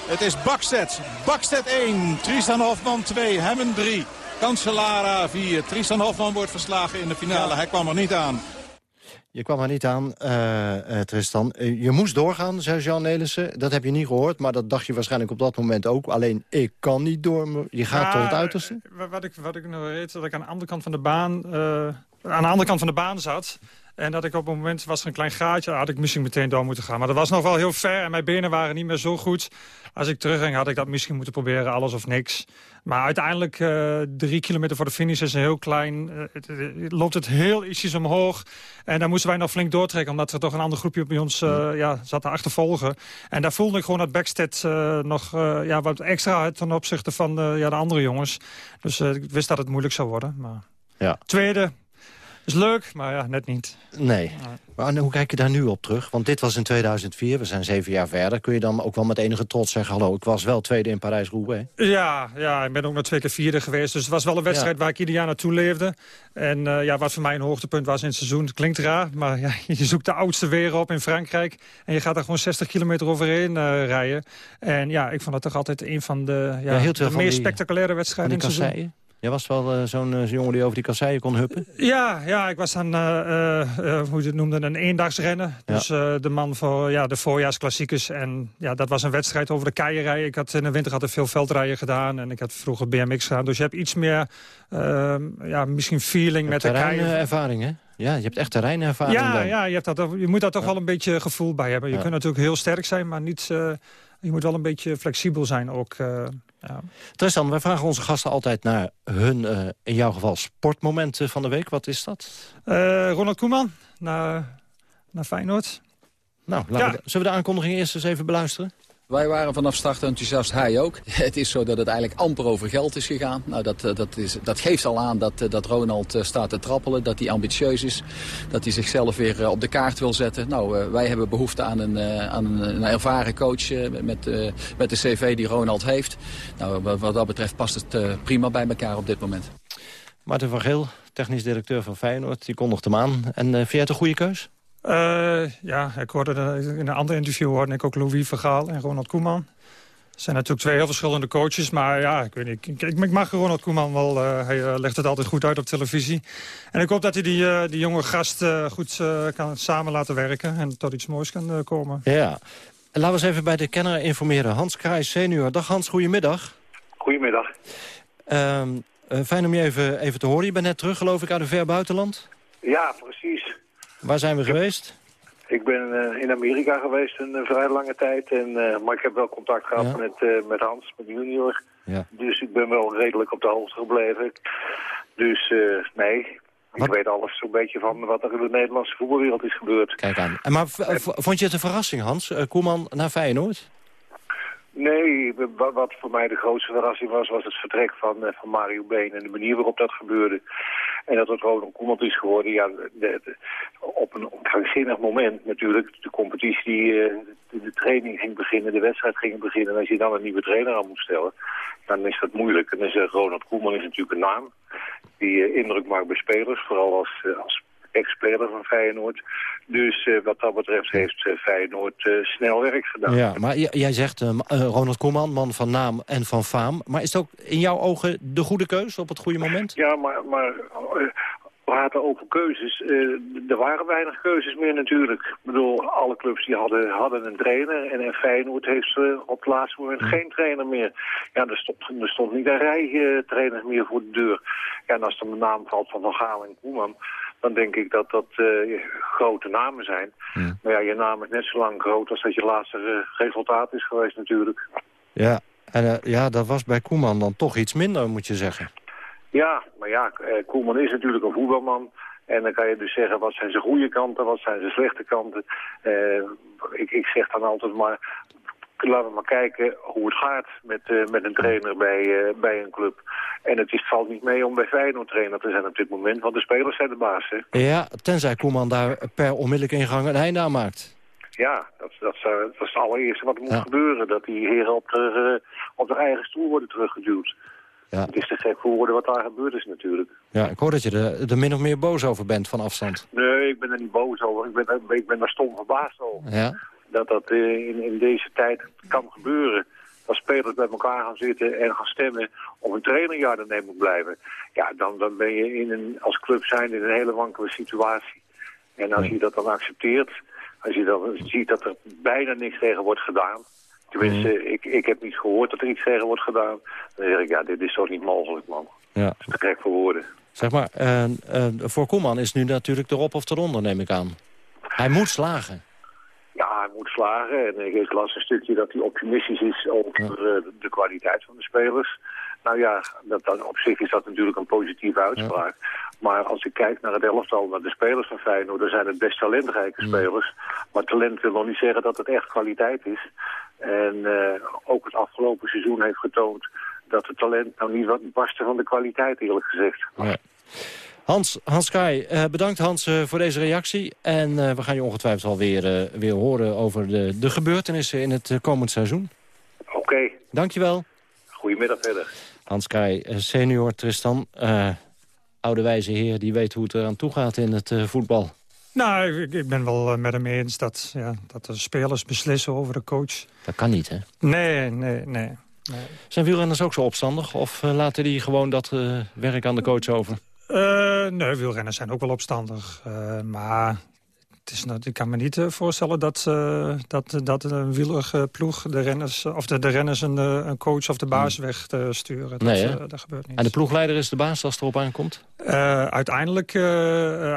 Het is Bakstedt. Bakstedt 1. Tristan Hofman 2. Hemmen 3. Cancellara 4. Tristan Hofman wordt verslagen in de finale. Hij kwam er niet aan. Je kwam er niet aan, uh, uh, Tristan. Uh, je moest doorgaan, zei Jean Nelissen. Dat heb je niet gehoord, maar dat dacht je waarschijnlijk op dat moment ook. Alleen, ik kan niet door. Je gaat ja, tot het uiterste. Wat ik, wat ik nog weet, dat ik aan de andere kant van de baan... aan de andere kant van de baan zat. En dat ik op een moment was er een klein gaatje, had ik misschien meteen door moeten gaan. Maar dat was nog wel heel ver en mijn benen waren niet meer zo goed. Als ik terugging had ik dat misschien moeten proberen, alles of niks. Maar uiteindelijk, uh, drie kilometer voor de finish is een heel klein... Uh, het, het, loopt het heel ietsjes omhoog. En daar moesten wij nog flink doortrekken... omdat er toch een ander groepje bij ons uh, ja, zat te achtervolgen. En daar voelde ik gewoon dat Backstead nog ja, wat extra had... ten opzichte van ja, de andere jongens. Dus ik wist dat het moeilijk zou worden. Maar... Ja. Tweede, is leuk, maar ja, net niet. Nee. Maar hoe kijk je daar nu op terug? Want dit was in 2004, we zijn zeven jaar verder. Kun je dan ook wel met enige trots zeggen... hallo, ik was wel tweede in Parijs-Roubaix? Ja, ja, ik ben ook nog twee keer vierde geweest. Dus het was wel een wedstrijd waar ik ieder jaar naartoe leefde. En uh, ja, wat voor mij een hoogtepunt was in het seizoen... het klinkt raar, maar ja, [laughs] je zoekt de oudste weer op in Frankrijk... en je gaat er gewoon 60 kilometer overheen uh, rijden. En ja, ik vond het toch altijd een van de, ja, de meest spectaculaire wedstrijden in het seizoen. Jij was wel uh, zo'n jongen die over die kasseien kon huppen? Ja, ja ik was dan, hoe je het noemde, een eendagsrennen. Ja. Dus de man voor ja, de voorjaarsklassiekers. En ja, dat was een wedstrijd over de keierij. Ik had in de winter had ik veel veldrijden gedaan. En ik had vroeger BMX gedaan. Dus je hebt iets meer, ehm, ja, misschien feeling met de keien. ervaring, hè? Ja, je hebt echt terreinervaring ja, dan. Ja, je, hebt dat, je moet daar toch wel een beetje gevoel bij hebben. Je kunt natuurlijk heel sterk zijn, maar niet, je moet wel een beetje flexibel zijn ook. Ja. Tristan, wij vragen onze gasten altijd naar hun, uh, in jouw geval, sportmomenten van de week. Wat is dat? Ronald Koeman, naar, naar Feyenoord. Nou, laten we, zullen we de aankondiging eerst eens even beluisteren? Wij waren vanaf start enthousiast, hij ook. [laughs] Het is zo dat het eigenlijk amper over geld is gegaan. Nou, dat, eh, dat, is, dat geeft al aan dat, eh, dat Ronald eh, staat te trappelen, dat hij ambitieus is. Dat hij zichzelf weer op de kaart wil zetten. Nou, wij hebben behoefte aan een, aan een, ervaren coach met, met de cv die Ronald heeft. Nou, wat dat betreft past het prima bij elkaar op dit moment. Maarten van Geel, technisch directeur van Feyenoord, die kondigt hem aan. En vind jij het een goede keus? Uh, ja, ik hoorde in een ander interview hoorde ik ook Louis Vergaal en Ronald Koeman. Het zijn natuurlijk twee heel verschillende coaches, maar ja, ik weet niet. Ik, ik mag Ronald Koeman wel, uh, hij uh, legt het altijd goed uit op televisie. En ik hoop dat hij die, die jonge gast goed kan samen laten werken en tot iets moois kan komen. Ja, laten we eens even bij de kenner informeren. Hans Kraai senior. Dag Hans, goedemiddag. Goedemiddag. Ehm, fijn om je even, even te horen. Je bent net terug, geloof ik, uit een ver buitenland. Ja, precies. Waar zijn we geweest? Ik ben uh, in Amerika geweest een uh, vrij lange tijd. En, uh, maar ik heb wel contact gehad met, met Hans, met junior. Ja. Dus ik ben wel redelijk op de hoogte gebleven. Dus nee, ik weet alles zo'n beetje van wat er in de Nederlandse voetbalwereld is gebeurd. Kijk aan. En maar vond je het een verrassing, Hans? Koeman naar Feyenoord? Nee, wat voor mij de grootste verrassing was, was het vertrek van, van Mario Been en de manier waarop dat gebeurde. En dat het gewoon een is geworden, ja, op een krankzinnig moment natuurlijk. De competitie, die, uh, de, training ging beginnen, de wedstrijd ging beginnen. En als je dan een nieuwe trainer aan moet stellen, dan is dat moeilijk. En dan is Ronald Koeman is natuurlijk een naam die uh, indruk maakt bij spelers, vooral als, als ex-speler van Feyenoord. Dus uh, wat dat betreft heeft uh, Feyenoord uh, snel werk gedaan. Ja, maar jij zegt Ronald Koeman, man van naam en van faam. Maar is het ook in jouw ogen de goede keus op het goede moment? Ja, maar, maar praten over keuzes. er waren weinig keuzes meer natuurlijk. Ik bedoel, alle clubs die hadden, hadden een trainer. En, en Feyenoord heeft op het laatste moment geen trainer meer. Ja, er stond, er stond niet een rij trainers meer voor de deur. Ja, en als er een naam valt van Van Gaal en Koeman dan denk ik dat dat uh, grote namen zijn. Ja. Maar ja, je naam is net zo lang groot als dat je laatste uh, resultaat is geweest natuurlijk. Ja, en uh, ja, dat was bij Koeman dan toch iets minder, moet je zeggen. Ja, maar ja, Koeman is natuurlijk een voetbalman. En dan kan je dus zeggen, wat zijn zijn goede kanten, wat zijn zijn slechte kanten. ik, ik zeg dan altijd maar, laten we maar kijken hoe het gaat met, uh, met een trainer bij, uh, bij een club. En het is, valt niet mee om bij Feyenoord trainer te zijn op dit moment, want de spelers zijn de baas. Hè? Ja, tenzij Koeman daar per onmiddellijke ingang een einde aan maakt. Ja, dat, dat, dat is het allereerste wat er moet ja. gebeuren. Dat die heren op de, op de eigen stoel worden teruggeduwd. Ja. Het is te gek voor woorden wat daar gebeurd is natuurlijk. Ja, ik hoor dat je er, er min of meer boos over bent van afstand. Nee, ik ben er niet boos over. Ik ben, ik ben daar stom verbaasd over. Ja? Dat dat in, in deze tijd kan gebeuren. Dat spelers bij elkaar gaan zitten en gaan stemmen of een trainerjaar ermee moet blijven. Ja, dan, dan ben je in een, als club zijn in een hele wankele situatie. En als je dat dan accepteert, als je dan ziet dat er bijna niks tegen wordt gedaan... Tenminste, ik, ik heb niet gehoord dat er iets tegen wordt gedaan. Dan zeg ik, ja, dit is toch niet mogelijk, man. Ja. Dat is te gek voor woorden. Zeg maar, uh, uh, voor Koeman is nu natuurlijk erop of eronder, neem ik aan. Hij moet slagen. Ja, hij moet slagen. En ik las een stukje dat hij optimistisch is over ja. de kwaliteit van de spelers. Nou ja, dat, dat, op zich is dat natuurlijk een positieve uitspraak. Ja. Maar als ik kijk naar het elftal, naar de spelers van Feyenoord... dan zijn het best talentrijke spelers. Maar talent wil nog niet zeggen dat het echt kwaliteit is. En uh, ook het afgelopen seizoen heeft getoond... dat het talent nou niet wat barsten van de kwaliteit, eerlijk gezegd. Ja. Hans, Hans Kai, uh, bedankt Hans uh, voor deze reactie. En uh, we gaan je ongetwijfeld alweer weer horen over de, de gebeurtenissen in het komend seizoen. Oké. Okay. Dankjewel. Goedemiddag verder. Hans Kai, senior Tristan. oude wijze heer, die weet hoe het eraan toe gaat in het voetbal. Nou, ik, ik, ben wel met hem eens dat, ja, dat de spelers beslissen over de coach. Dat kan niet, hè? Nee, nee, nee. Zijn wielrenners ook zo opstandig? Of uh, laten die gewoon dat uh, werk aan de coach over? Uh, nee, wielrenners zijn ook wel opstandig. maar het is, ik kan me niet uh, voorstellen dat, uh, dat, dat een wielerige ploeg de renners, of de, de renners een, een coach of de baas hmm. weg te sturen. Dat, nee, dat gebeurt niet. En de ploegleider is de baas als het erop aankomt? uiteindelijk,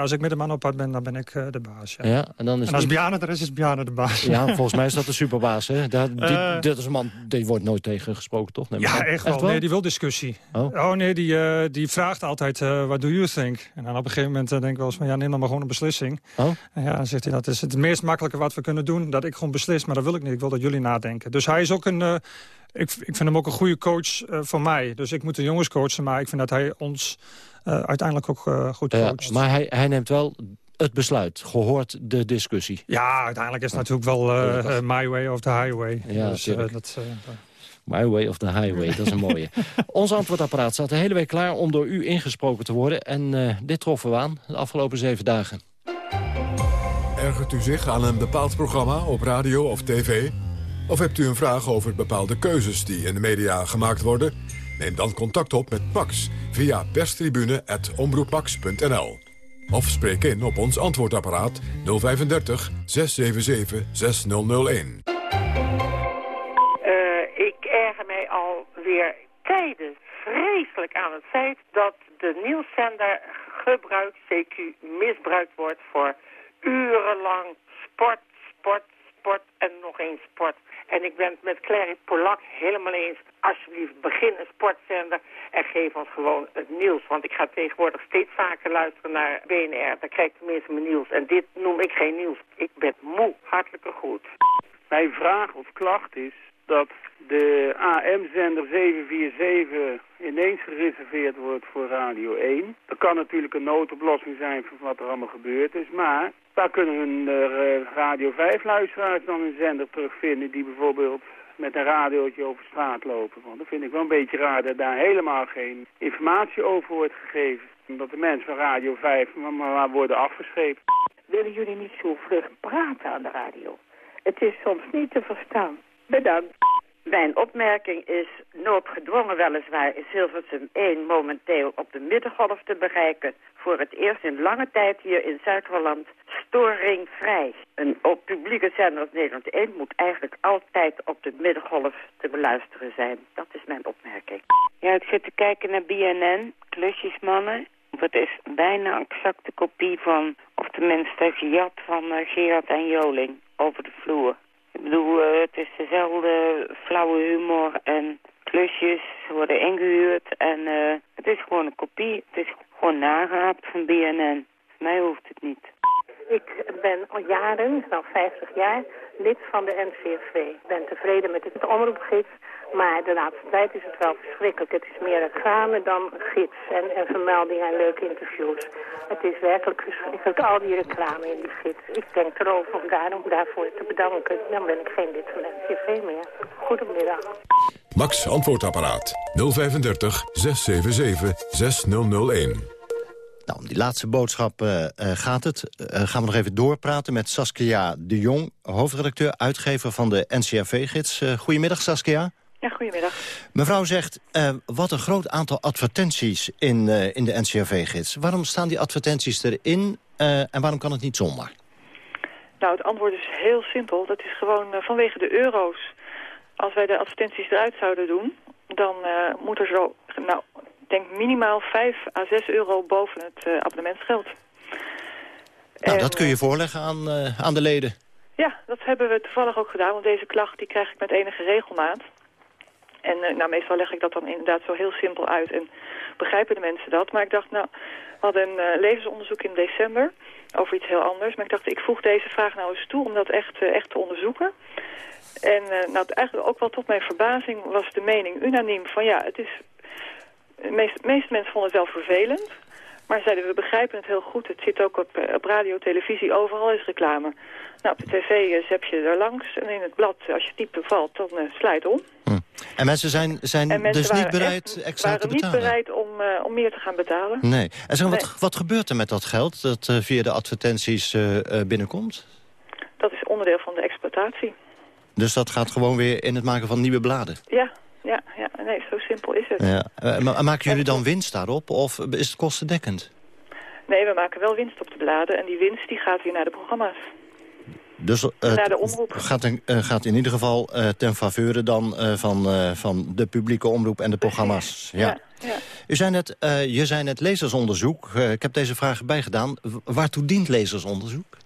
als ik met de man op pad ben, dan ben ik de baas. Ja. ja en, dan is en als. Biane er is, is Biane de baas. Ja, volgens mij is dat de superbaas. Hè? Dat, die, dit is een man, die wordt nooit tegengesproken, toch? Nee, ja, echt wel. Nee, die wil discussie. Oh, oh nee, die, die vraagt altijd, wat do you think? En dan op een gegeven moment denk ik wel eens van, ja, neem dan maar gewoon een beslissing. Oh? En ja, zegt hij, dat is het meest makkelijke wat we kunnen doen. Dat ik gewoon beslis, maar dat wil ik niet. Ik wil dat jullie nadenken. Dus hij is ook een... Uh, ik, ik vind hem ook een goede coach uh, voor mij. Dus ik moet de jongens coachen, maar ik vind dat hij ons uh, uiteindelijk ook goed coacht. maar hij, hij neemt wel het besluit, gehoord de discussie. Ja, uiteindelijk is het natuurlijk wel my way of the highway. Ja, dus, dat, My way of the highway, dat is een mooie. [laughs] Ons antwoordapparaat staat de hele week klaar om door u ingesproken te worden. En dit troffen we aan de afgelopen zeven dagen. Ergert u zich aan een bepaald programma op radio of tv? Of hebt u een vraag over bepaalde keuzes die in de media gemaakt worden? Neem dan contact op met Pax via perstribune.omroeppax.nl. Of spreek in op ons antwoordapparaat 035 677 6001. Uh, ik erger mij alweer tijden vreselijk aan het feit dat de nieuwszender gebruikt, CQ, misbruikt wordt voor urenlang sport, sport, sport en nog eens sport. En ik ben het met Clary Polak helemaal eens. Alsjeblieft, begin een sportzender en geef ons gewoon het nieuws. Want ik ga tegenwoordig steeds vaker luisteren naar BNR. Dan krijg ik tenminste mijn nieuws. En dit noem ik geen nieuws. Ik ben moe. Hartelijke goed. Mijn vraag of klacht is dat de AM-zender 747 ineens gereserveerd wordt voor Radio 1. Kan natuurlijk een noodoplossing zijn van wat er allemaal gebeurd is, maar waar kunnen hun uh, Radio 5-luisteraars dan een zender terugvinden die bijvoorbeeld met een radiootje over straat lopen? Want dat vind ik wel een beetje raar dat daar helemaal geen informatie over wordt gegeven. Omdat de mensen van Radio 5 maar, maar worden afgescheept. Willen jullie niet zo vlug praten aan de radio? Het is soms niet te verstaan. Bedankt. Mijn opmerking is noodgedwongen weliswaar is Hilversum 1 momenteel op de middengolf te bereiken. Voor het eerst in lange tijd hier in Zuid-Holland storingvrij. Een op publieke zender als Nederland 1 moet eigenlijk altijd op de middengolf te beluisteren zijn. Dat is mijn opmerking. Ja, ik zit te kijken naar BNN, klusjesmannen. Dat is bijna exacte kopie van, of tenminste gejat van uh, Gerard en Joling over de vloer. Bedoel, uh, het is dezelfde flauwe humor en klusjes worden ingehuurd. En uh, het is gewoon een kopie. Het is gewoon nagehaapt van BNN. Voor mij hoeft het niet. Ik ben al jaren, al 50 jaar, lid van de NCRV. Ik ben tevreden met het omroepgids. Maar de laatste tijd is het wel verschrikkelijk. Het is meer reclame dan gids en, en vermelding en leuke interviews. Het is werkelijk verschrikkelijk, al die reclame in die gids. Ik denk erover om daarom daarvoor te bedanken. Dan ben ik geen lid van NCV meer. Goedemiddag. Max Antwoordapparaat 035 677 6001. Nou, om die laatste boodschap uh, uh, gaat het. Uh, gaan we nog even doorpraten met Saskia de Jong... hoofdredacteur, uitgever van de NCRV-gids. goedemiddag, Saskia. Ja, goedemiddag. Mevrouw zegt, wat een groot aantal advertenties in, in de NCRV-gids. Waarom staan die advertenties erin en waarom kan het niet zonder? Nou, het antwoord is heel simpel. Dat is gewoon vanwege de euro's. Als wij de advertenties eruit zouden doen, dan moet er zo, nou, denk minimaal 5 à 6 euro boven het abonnementsgeld. Nou, en, dat kun je voorleggen aan, aan de leden. Ja, dat hebben we toevallig ook gedaan, want deze klacht die krijg ik met enige regelmaat. En uh, nou, meestal leg ik dat dan inderdaad zo heel simpel uit en begrijpen de mensen dat. Maar ik dacht, nou, we hadden een uh, levensonderzoek in december over iets heel anders. Maar ik dacht, ik voeg deze vraag nou eens toe om dat echt, uh, echt te onderzoeken. En nou, eigenlijk ook wel tot mijn verbazing was de mening unaniem van ja, het is... De meeste, meeste mensen vonden het wel vervelend. Maar zeiden, we begrijpen het heel goed. Het zit ook op, op radio, televisie, overal is reclame. Nou, op de tv uh, zep je er langs en in het blad, als je type valt, dan uh, slijt om. Hm. En mensen zijn, zijn en mensen dus niet bereid echt, extra te betalen? niet bereid om, uh, om meer te gaan betalen. Nee. En zeg, nee. wat, wat gebeurt er met dat geld dat via de advertenties binnenkomt? Dat is onderdeel van de exploitatie. Dus dat gaat gewoon weer in het maken van nieuwe bladen? Ja, ja, ja, nee, zo simpel is het. Ja. Uh, maar maken jullie dan winst daarop of is het kostendekkend? Nee, we maken wel winst op de bladen en die winst die gaat weer naar de programma's. Dus uh, naar de omroep. Gaat, in, uh, gaat in ieder geval ten faveur dan van, van de publieke omroep en de programma's. Ja. ja. Ja. U zei net, je zei net lezersonderzoek. ik heb deze vraag bijgedaan. Waartoe dient lezersonderzoek?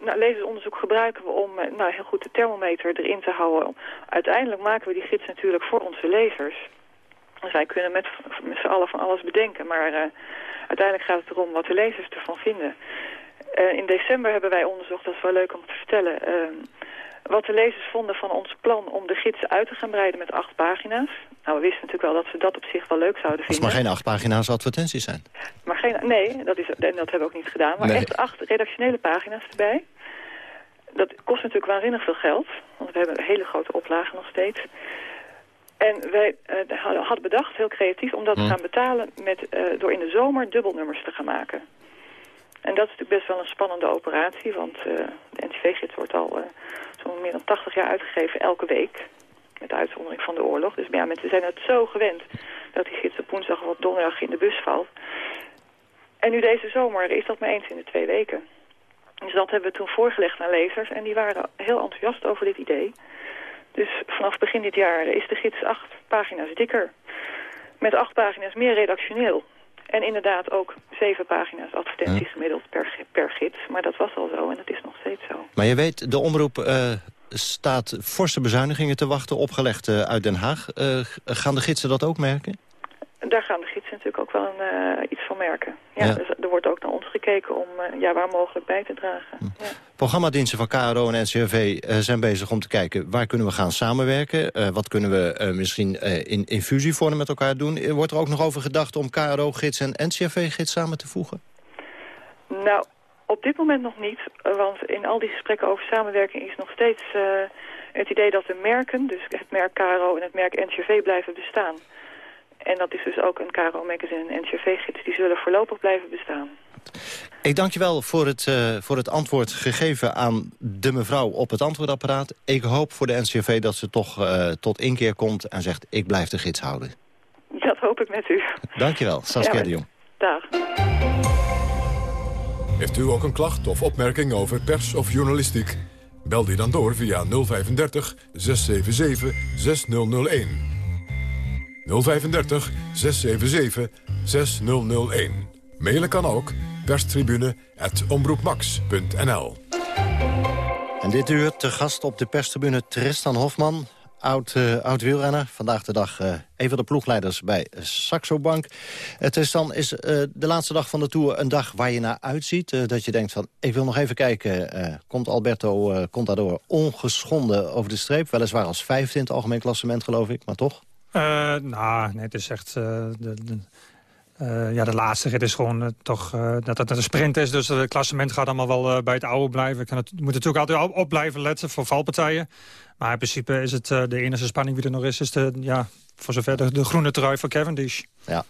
Nou, lezersonderzoek gebruiken we om nou, heel goed de thermometer erin te houden. Uiteindelijk maken we die gids natuurlijk voor onze lezers. Wij kunnen met, met z'n allen van alles bedenken. Maar uiteindelijk gaat het erom wat de lezers ervan vinden. In december hebben wij onderzocht, dat is wel leuk om te vertellen... Uh, wat de lezers vonden van ons plan om de gids uit te gaan breiden met acht pagina's. Nou, we wisten natuurlijk wel dat ze dat op zich wel leuk zouden vinden. Maar geen acht pagina's advertenties zijn. Maar geen, nee, dat, is, en dat hebben we ook niet gedaan. Maar nee. echt acht redactionele pagina's erbij. Dat kost natuurlijk waanzinnig veel geld. Want we hebben een hele grote oplagen nog steeds. En wij uh, hadden bedacht, heel creatief, om dat te gaan betalen met, uh, door in de zomer dubbelnummers te gaan maken. En dat is natuurlijk best wel een spannende operatie, want uh, de NTV-gids wordt al zo'n meer dan 80 jaar uitgegeven elke week. Met uitzondering van de oorlog. Dus ja, mensen zijn het zo gewend dat die gids op woensdag of op donderdag in de bus valt. En nu deze zomer is dat maar eens in de twee weken. Dus dat hebben we toen voorgelegd aan lezers en die waren heel enthousiast over dit idee. Dus vanaf begin dit jaar is de gids acht pagina's dikker. Met acht pagina's meer redactioneel. En inderdaad ook zeven pagina's advertenties gemiddeld per, per gids. Maar dat was al zo en dat is nog steeds zo. Maar je weet, de omroep uh, staat forse bezuinigingen te wachten, opgelegd uh, uit Den Haag. Uh, gaan de gidsen dat ook merken? Daar gaan de gidsen natuurlijk ook wel een, iets van merken. Ja, Dus er wordt ook naar ons gekeken om ja, waar mogelijk bij te dragen. Hm. Ja. Programmadiensten van KRO en NCRV zijn bezig om te kijken... waar kunnen we gaan samenwerken? wat kunnen we misschien in, in fusievormen met elkaar doen? Wordt er ook nog over gedacht om KRO-gids en NCRV-gids samen te voegen? Nou, op dit moment nog niet. Want in al die gesprekken over samenwerking is nog steeds het idee dat de merken... dus het merk KRO en het merk NCRV blijven bestaan. En dat is dus ook een KRO-magazine en een NCRV-gids. Die zullen voorlopig blijven bestaan. Ik dank je wel voor het, uh, voor het antwoord gegeven aan de mevrouw op het antwoordapparaat. Ik hoop voor de NCRV dat ze toch uh, tot inkeer komt en zegt... ik blijf de gids houden. Dat hoop ik met u. Dank je wel, Saskia ja, de Jong. Dag. Heeft u ook een klacht of opmerking over pers of journalistiek? Bel die dan door via 035 677 6001. 035 677 6001. Mailen kan ook perstribune.omroepmax.nl En dit uur te gast op de perstribune Tristan Hofman oud, uh, oud wielrenner. Vandaag de dag uh, een van de ploegleiders bij Saxo Bank. Het is dan is de laatste dag van de Tour een dag waar je naar uitziet. dat je denkt van, ik wil nog even kijken. komt Alberto Contador ongeschonden over de streep? Weliswaar als vijfde in het algemeen klassement, geloof ik, maar toch? Nou, nee, het is echt... de, de... Uh, ja, de laatste rit is gewoon uh, toch uh, dat het een sprint is. Dus het klassement gaat allemaal wel bij het oude blijven. Ik kan het, moet natuurlijk altijd op blijven letten voor valpartijen. Maar in principe is het de enige spanning die er nog is... is de, ja, voor zover de, de groene trui van Cavendish. Ja.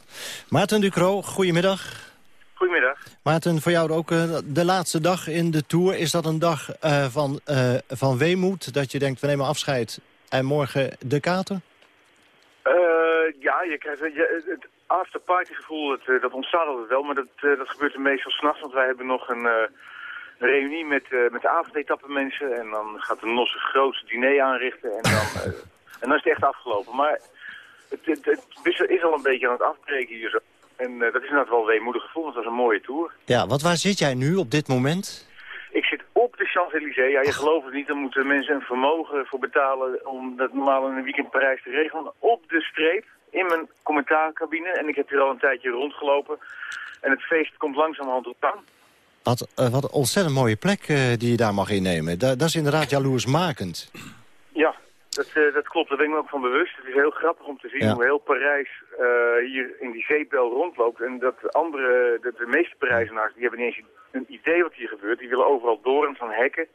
Maarten Ducro, goedemiddag. Goedemiddag. Maarten, voor jou ook de laatste dag in de Tour. Is dat een dag van, van weemoed? Dat je denkt, we nemen afscheid en morgen de kater? Ja, je krijgt, je, het afterparty gevoel, dat, eh, dat ontstaat altijd wel, maar dat, eh, dat gebeurt meestal s'nachts, want wij hebben nog een, eh, reunie met, met de avondetappen mensen en dan gaat de NOS een grootste diner aanrichten en dan, [laughs] en dan is het echt afgelopen. Maar het, het, het, is al een beetje aan het afbreken hier zo. En dat is inderdaad wel een weemoedig gevoel, want dat is een mooie tour. Ja, want waar zit jij nu op dit moment? Ik zit op de Champs-Élysées. Ja, je gelooft het niet. Dan moeten mensen een vermogen voor betalen om dat normaal in een weekend Parijs te regelen. Op de streep in mijn commentaarcabine. En ik heb hier al een tijdje rondgelopen. En het feest komt langzamerhand op gang. Wat, uh, wat een ontzettend mooie plek uh, die je daar mag innemen. Da dat is inderdaad jaloersmakend. Dat, uh, dat klopt. Daar ben ik me ook van bewust. Het is heel grappig om te zien ja. hoe heel Parijs hier in die zeepbel rondloopt. En dat andere, de, de meeste Parijzenaars, die hebben niet eens een idee wat hier gebeurt. Die willen overal door en van hekken.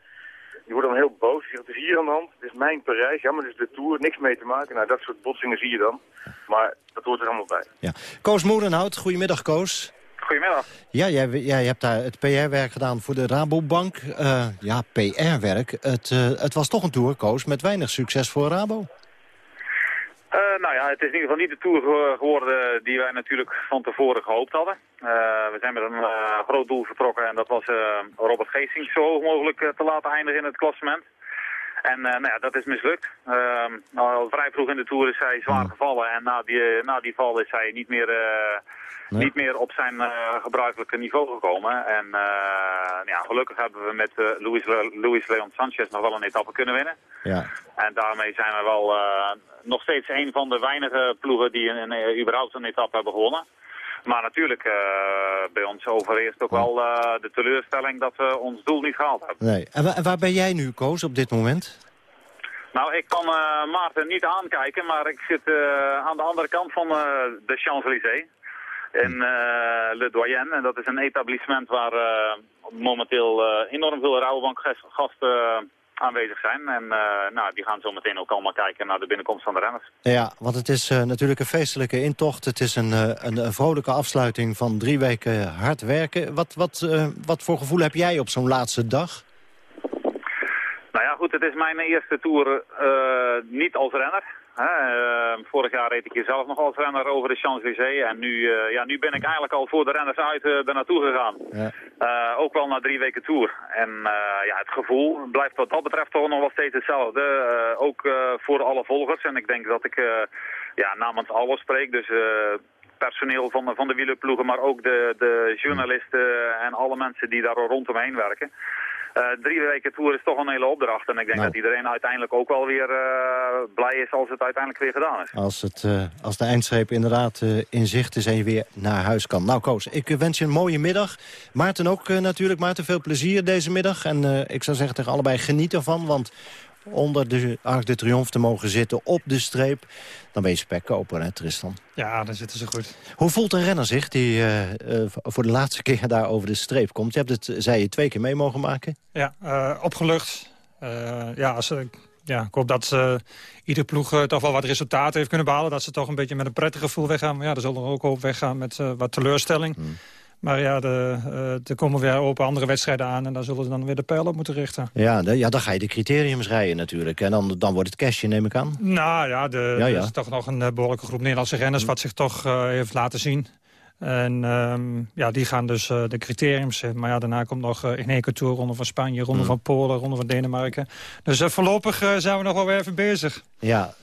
Die worden dan heel boos. Die het is hier aan de hand. Het is mijn Parijs. Ja, maar het is de Tour. Niks mee te maken. Nou, dat soort botsingen zie je dan. Maar dat hoort er allemaal bij. Ja. Koos Moerenhout, goedemiddag Koos. Goedemiddag. Ja, jij, jij hebt daar het PR-werk gedaan voor de Rabobank. Uh, ja, PR-werk. Het, uh, het was toch een tour, Koos, met weinig succes voor Rabo. Uh, nou ja, het is in ieder geval niet de Tour geworden die wij natuurlijk van tevoren gehoopt hadden. Uh, we zijn met een uh, groot doel vertrokken en dat was Robert Geesing zo hoog mogelijk te laten eindigen in het klassement. En nou ja, dat is mislukt. Ehm, al vrij vroeg in de Tour is hij zwaar gevallen en na die, na die val is hij niet meer, nee. niet meer op zijn gebruikelijke niveau gekomen. En ja, gelukkig hebben we met Luis, Luis Leon Sanchez nog wel een etappe kunnen winnen. Ja. En daarmee zijn we wel nog steeds een van de weinige ploegen die een, een, überhaupt een etappe hebben gewonnen. Maar natuurlijk, uh, bij ons overeerst ook wel uh, de teleurstelling dat we ons doel niet gehaald hebben. Nee. En, wa en waar ben jij nu, Koos, op dit moment? Nou, ik kan uh, Maarten niet aankijken, maar ik zit aan de andere kant van de Champs-Élysées. In Le Doyen. En dat is een etablissement waar momenteel enorm veel Rabobank-gasten aanwezig zijn. En uh, nou, die gaan zo meteen ook allemaal kijken naar de binnenkomst van de renners. Ja, want het is uh, natuurlijk een feestelijke intocht. Het is een, uh, een, een, vrolijke afsluiting van drie weken hard werken. Wat, wat, wat voor gevoel heb jij op zo'n laatste dag? Nou ja, goed, het is mijn eerste tour niet als renner. Uh, vorig jaar reed ik hier zelf nog als renner over de Champs-Élysées. En nu, uh, ja, nu ben ik eigenlijk al voor de renners uit uh, er naartoe gegaan. Ja. ook wel na drie weken tour. En ja, het gevoel blijft wat dat betreft toch nog wel steeds hetzelfde. ook voor alle volgers. En ik denk dat ik ja, namens alles spreek. Dus personeel van, de, van de wielerploegen, maar ook de, de journalisten en alle mensen die daar rondomheen werken. Uh, drie weken tour is toch een hele opdracht. En ik denk Nou. dat iedereen uiteindelijk ook wel weer uh, blij is als het uiteindelijk weer gedaan is. Als, het, uh, als de eindstreep inderdaad in zicht is en je weer naar huis kan. Nou Koos, ik wens je een mooie middag. Maarten ook natuurlijk. Maarten, veel plezier deze middag. En ik zou zeggen tegen allebei geniet ervan. Want onder de Arc de Triomphe te mogen zitten op de streep... dan ben je spekkoper, hè Tristan? Ja, dan zitten ze goed. Hoe voelt een renner zich die uh, uh, voor de laatste keer daar over de streep komt? Je hebt het, zei je, twee keer mee mogen maken? Ja, uh, opgelucht. ja, als, ja, ik hoop dat ieder ploeg toch wel wat resultaten heeft kunnen behalen. Dat ze toch een beetje met een prettig gevoel weggaan. Maar ja, er zullen ook op weggaan met wat teleurstelling. Hmm. Maar ja, de, uh, er komen weer open andere wedstrijden aan... en daar zullen ze dan weer de pijl op moeten richten. Ja, de, ja dan ga je de criteriums rijden natuurlijk. En dan, dan wordt het cashje, neem ik aan. Nou ja, de, ja, ja. er is toch nog een behoorlijke groep Nederlandse renners... wat zich toch uh, heeft laten zien. En um, ja, die gaan dus uh, de criteriums in. Maar ja, daarna komt nog uh, in één keer Tour, Ronde van Spanje, Ronde mm. van Polen, Ronde van Denemarken. Dus uh, voorlopig zijn we nog wel weer even bezig. Ja,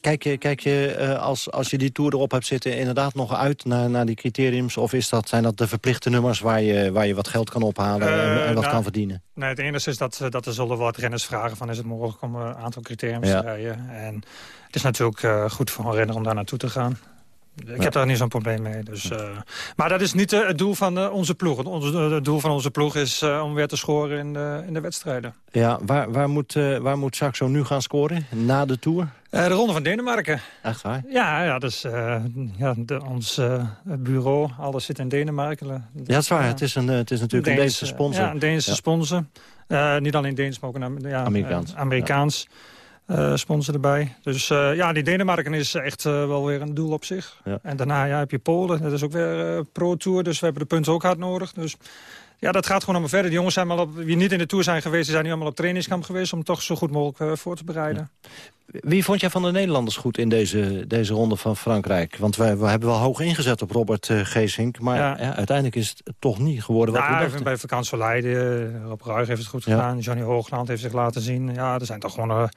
kijk je, kijk je als, als je die Tour erop hebt zitten inderdaad nog uit naar, naar die criteriums? Of is dat, zijn dat de verplichte nummers waar je, waar je wat geld kan ophalen en, en wat nou, kan verdienen? Nee, het enige is dat, dat er zullen wat renners vragen van is het mogelijk om een aantal criteriums ja. te rijden. En het is natuurlijk goed voor een renner om daar naartoe te gaan. Ik ja. heb daar niet zo'n probleem mee. Dus, uh, maar dat is niet uh, het doel van uh, onze ploeg. Onze, het doel van onze ploeg is om weer te scoren in de, in de wedstrijden. Ja, waar, waar, moet, waar moet Saxo nu gaan scoren na de Tour? de Ronde van Denemarken. Echt waar? Ja, ja dus ja, de, ons bureau, alles zit in Denemarken. Ja, dat is waar. het, is een, het is natuurlijk Deens, een Deense sponsor. Ja, een Deense ja. sponsor. niet alleen Deens, maar ook een ja, Amerikaans. Amerikaans. Uh, sponsor erbij. Dus uh, ja, die Denemarken is echt uh, wel weer een doel op zich. Ja. En daarna ja, heb je Polen, dat is ook weer pro-tour. Dus we hebben de punten ook hard nodig. Dus ja, dat gaat gewoon allemaal verder. Die jongens zijn al op, wie niet in de Tour zijn geweest... die zijn nu allemaal op trainingskamp geweest... om toch zo goed mogelijk voor te bereiden. Ja. Wie vond jij van de Nederlanders goed in deze, deze ronde van Frankrijk? Want wij, we hebben wel hoog ingezet op Robert Geesink. Maar ja. Uiteindelijk is het toch niet geworden wat we dachten. Bij Vakant van Leiden, Rob Ruig heeft het goed gedaan. Johnny Hoogland heeft zich laten zien. Ja, er zijn toch gewoon...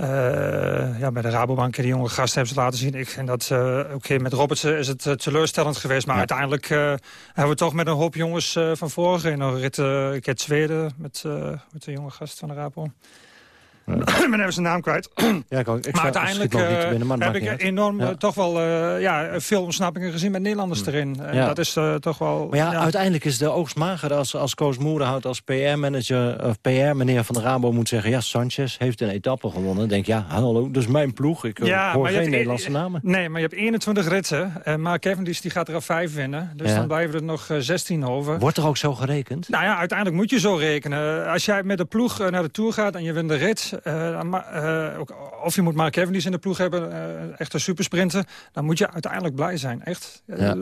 Uh, ja, bij de Rabobank, die jonge gasten hebben ze laten zien. Ik vind dat, uh, oké, okay, met Robertsen is het uh, teleurstellend geweest. Maar ja. uiteindelijk hebben we toch met een hoop jongens van vorige... in een rit, ik Zweden met, met de jonge gast van de Rabo. [coughs] Ben even zijn naam kwijt. Ja, ik, ik maar uiteindelijk binnen, maar heb ik enorm ja. toch wel ja, veel ontsnappingen gezien met Nederlanders erin. En dat is toch wel... Maar ja, uiteindelijk is de oogst mager als, als Koos Moerenhout als PR-manager of PR-meneer van de Rabo moet zeggen... ja, Sanchez heeft een etappe gewonnen. Dan denk ja, hallo, dus mijn ploeg. Ik ja, hoor geen hebt, Nederlandse namen. Nee, maar je hebt 21 ritten. Maar Cavendish die gaat er al vijf winnen. Dus dan blijven er nog uh, 16 over. Wordt er ook zo gerekend? Nou ja, uiteindelijk moet je zo rekenen. Als jij met de ploeg naar de Tour gaat en je wint de rit... Uh, of je moet Mark Cavendish in de ploeg hebben, uh, echt een supersprinter... dan moet je uiteindelijk blij zijn, echt. Ja.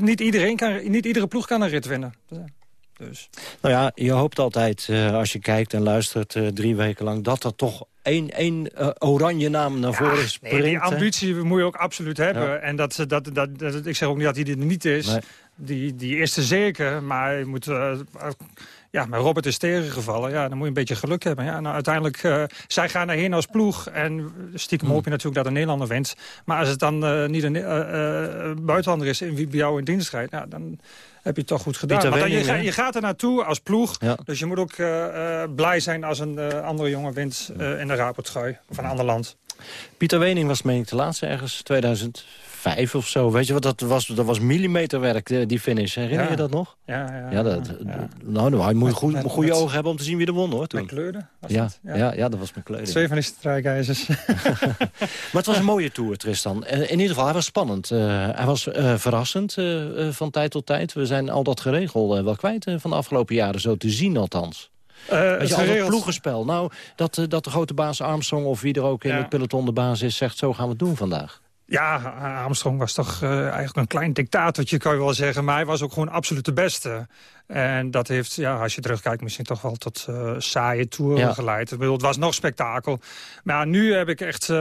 niet, iedereen kan, niet iedere ploeg kan een rit winnen. Dus. Nou ja, je hoopt altijd, uh, als je kijkt en luistert drie weken lang... dat er toch één, één uh, oranje naam naar voren springt. Nee, die ambitie moet je ook absoluut hebben. En dat, dat, dat, dat, ik zeg ook niet dat hij er niet is. Nee. Die, die is er zeker, maar je moet... Ja, maar Robert is tegengevallen. Ja, dan moet je een beetje geluk hebben. Ja, nou, uiteindelijk, uh, zij gaan erheen als ploeg. En stiekem hoop je natuurlijk dat een Nederlander wint. Maar als het dan uh, niet een uh, buitenlander is in wie bij jou in dienst rijdt... Ja, dan heb je het toch goed gedaan. Want dan, je, je, gaat er naartoe als ploeg. Ja. Dus je moet ook blij zijn als een andere jongen wint in de Rabotrui. Of een ander land. Pieter Wening was meen ik de laatste ergens 2000 vijf of zo. Weet je wat, dat was, dat was millimeterwerk, eh, die finish. Herinner je dat nog? Ja, ja. ja, dat, ja. Nou, hij moet goed, met, goede met, ogen hebben om te zien wie er won, hoor. Toen. Kleurde, was ja, ja. Ja, ja, dat was mijn Kleurde. Twee van die strijkijzers. [laughs] [laughs] maar het was een mooie tour, Tristan. In ieder geval, hij was spannend. Uh, hij was uh, verrassend uh, van tijd tot tijd. We zijn al dat geregeld wel kwijt van de afgelopen jaren, zo te zien althans. Uh, Weet je, al dat ploegenspel. Nou, dat, dat de grote baas Armstrong of wie er ook in ja. het peloton de baas is... zegt, zo gaan we het doen vandaag. Ja, Armstrong was toch uh, eigenlijk een klein dictatortje, kan je wel zeggen. Maar hij was ook gewoon absoluut de beste. En dat heeft, ja, als je terugkijkt, misschien toch wel tot uh, saaie toeren ja. geleid. Ik bedoel, het was nog spektakel. Maar ja, nu heb ik echt uh,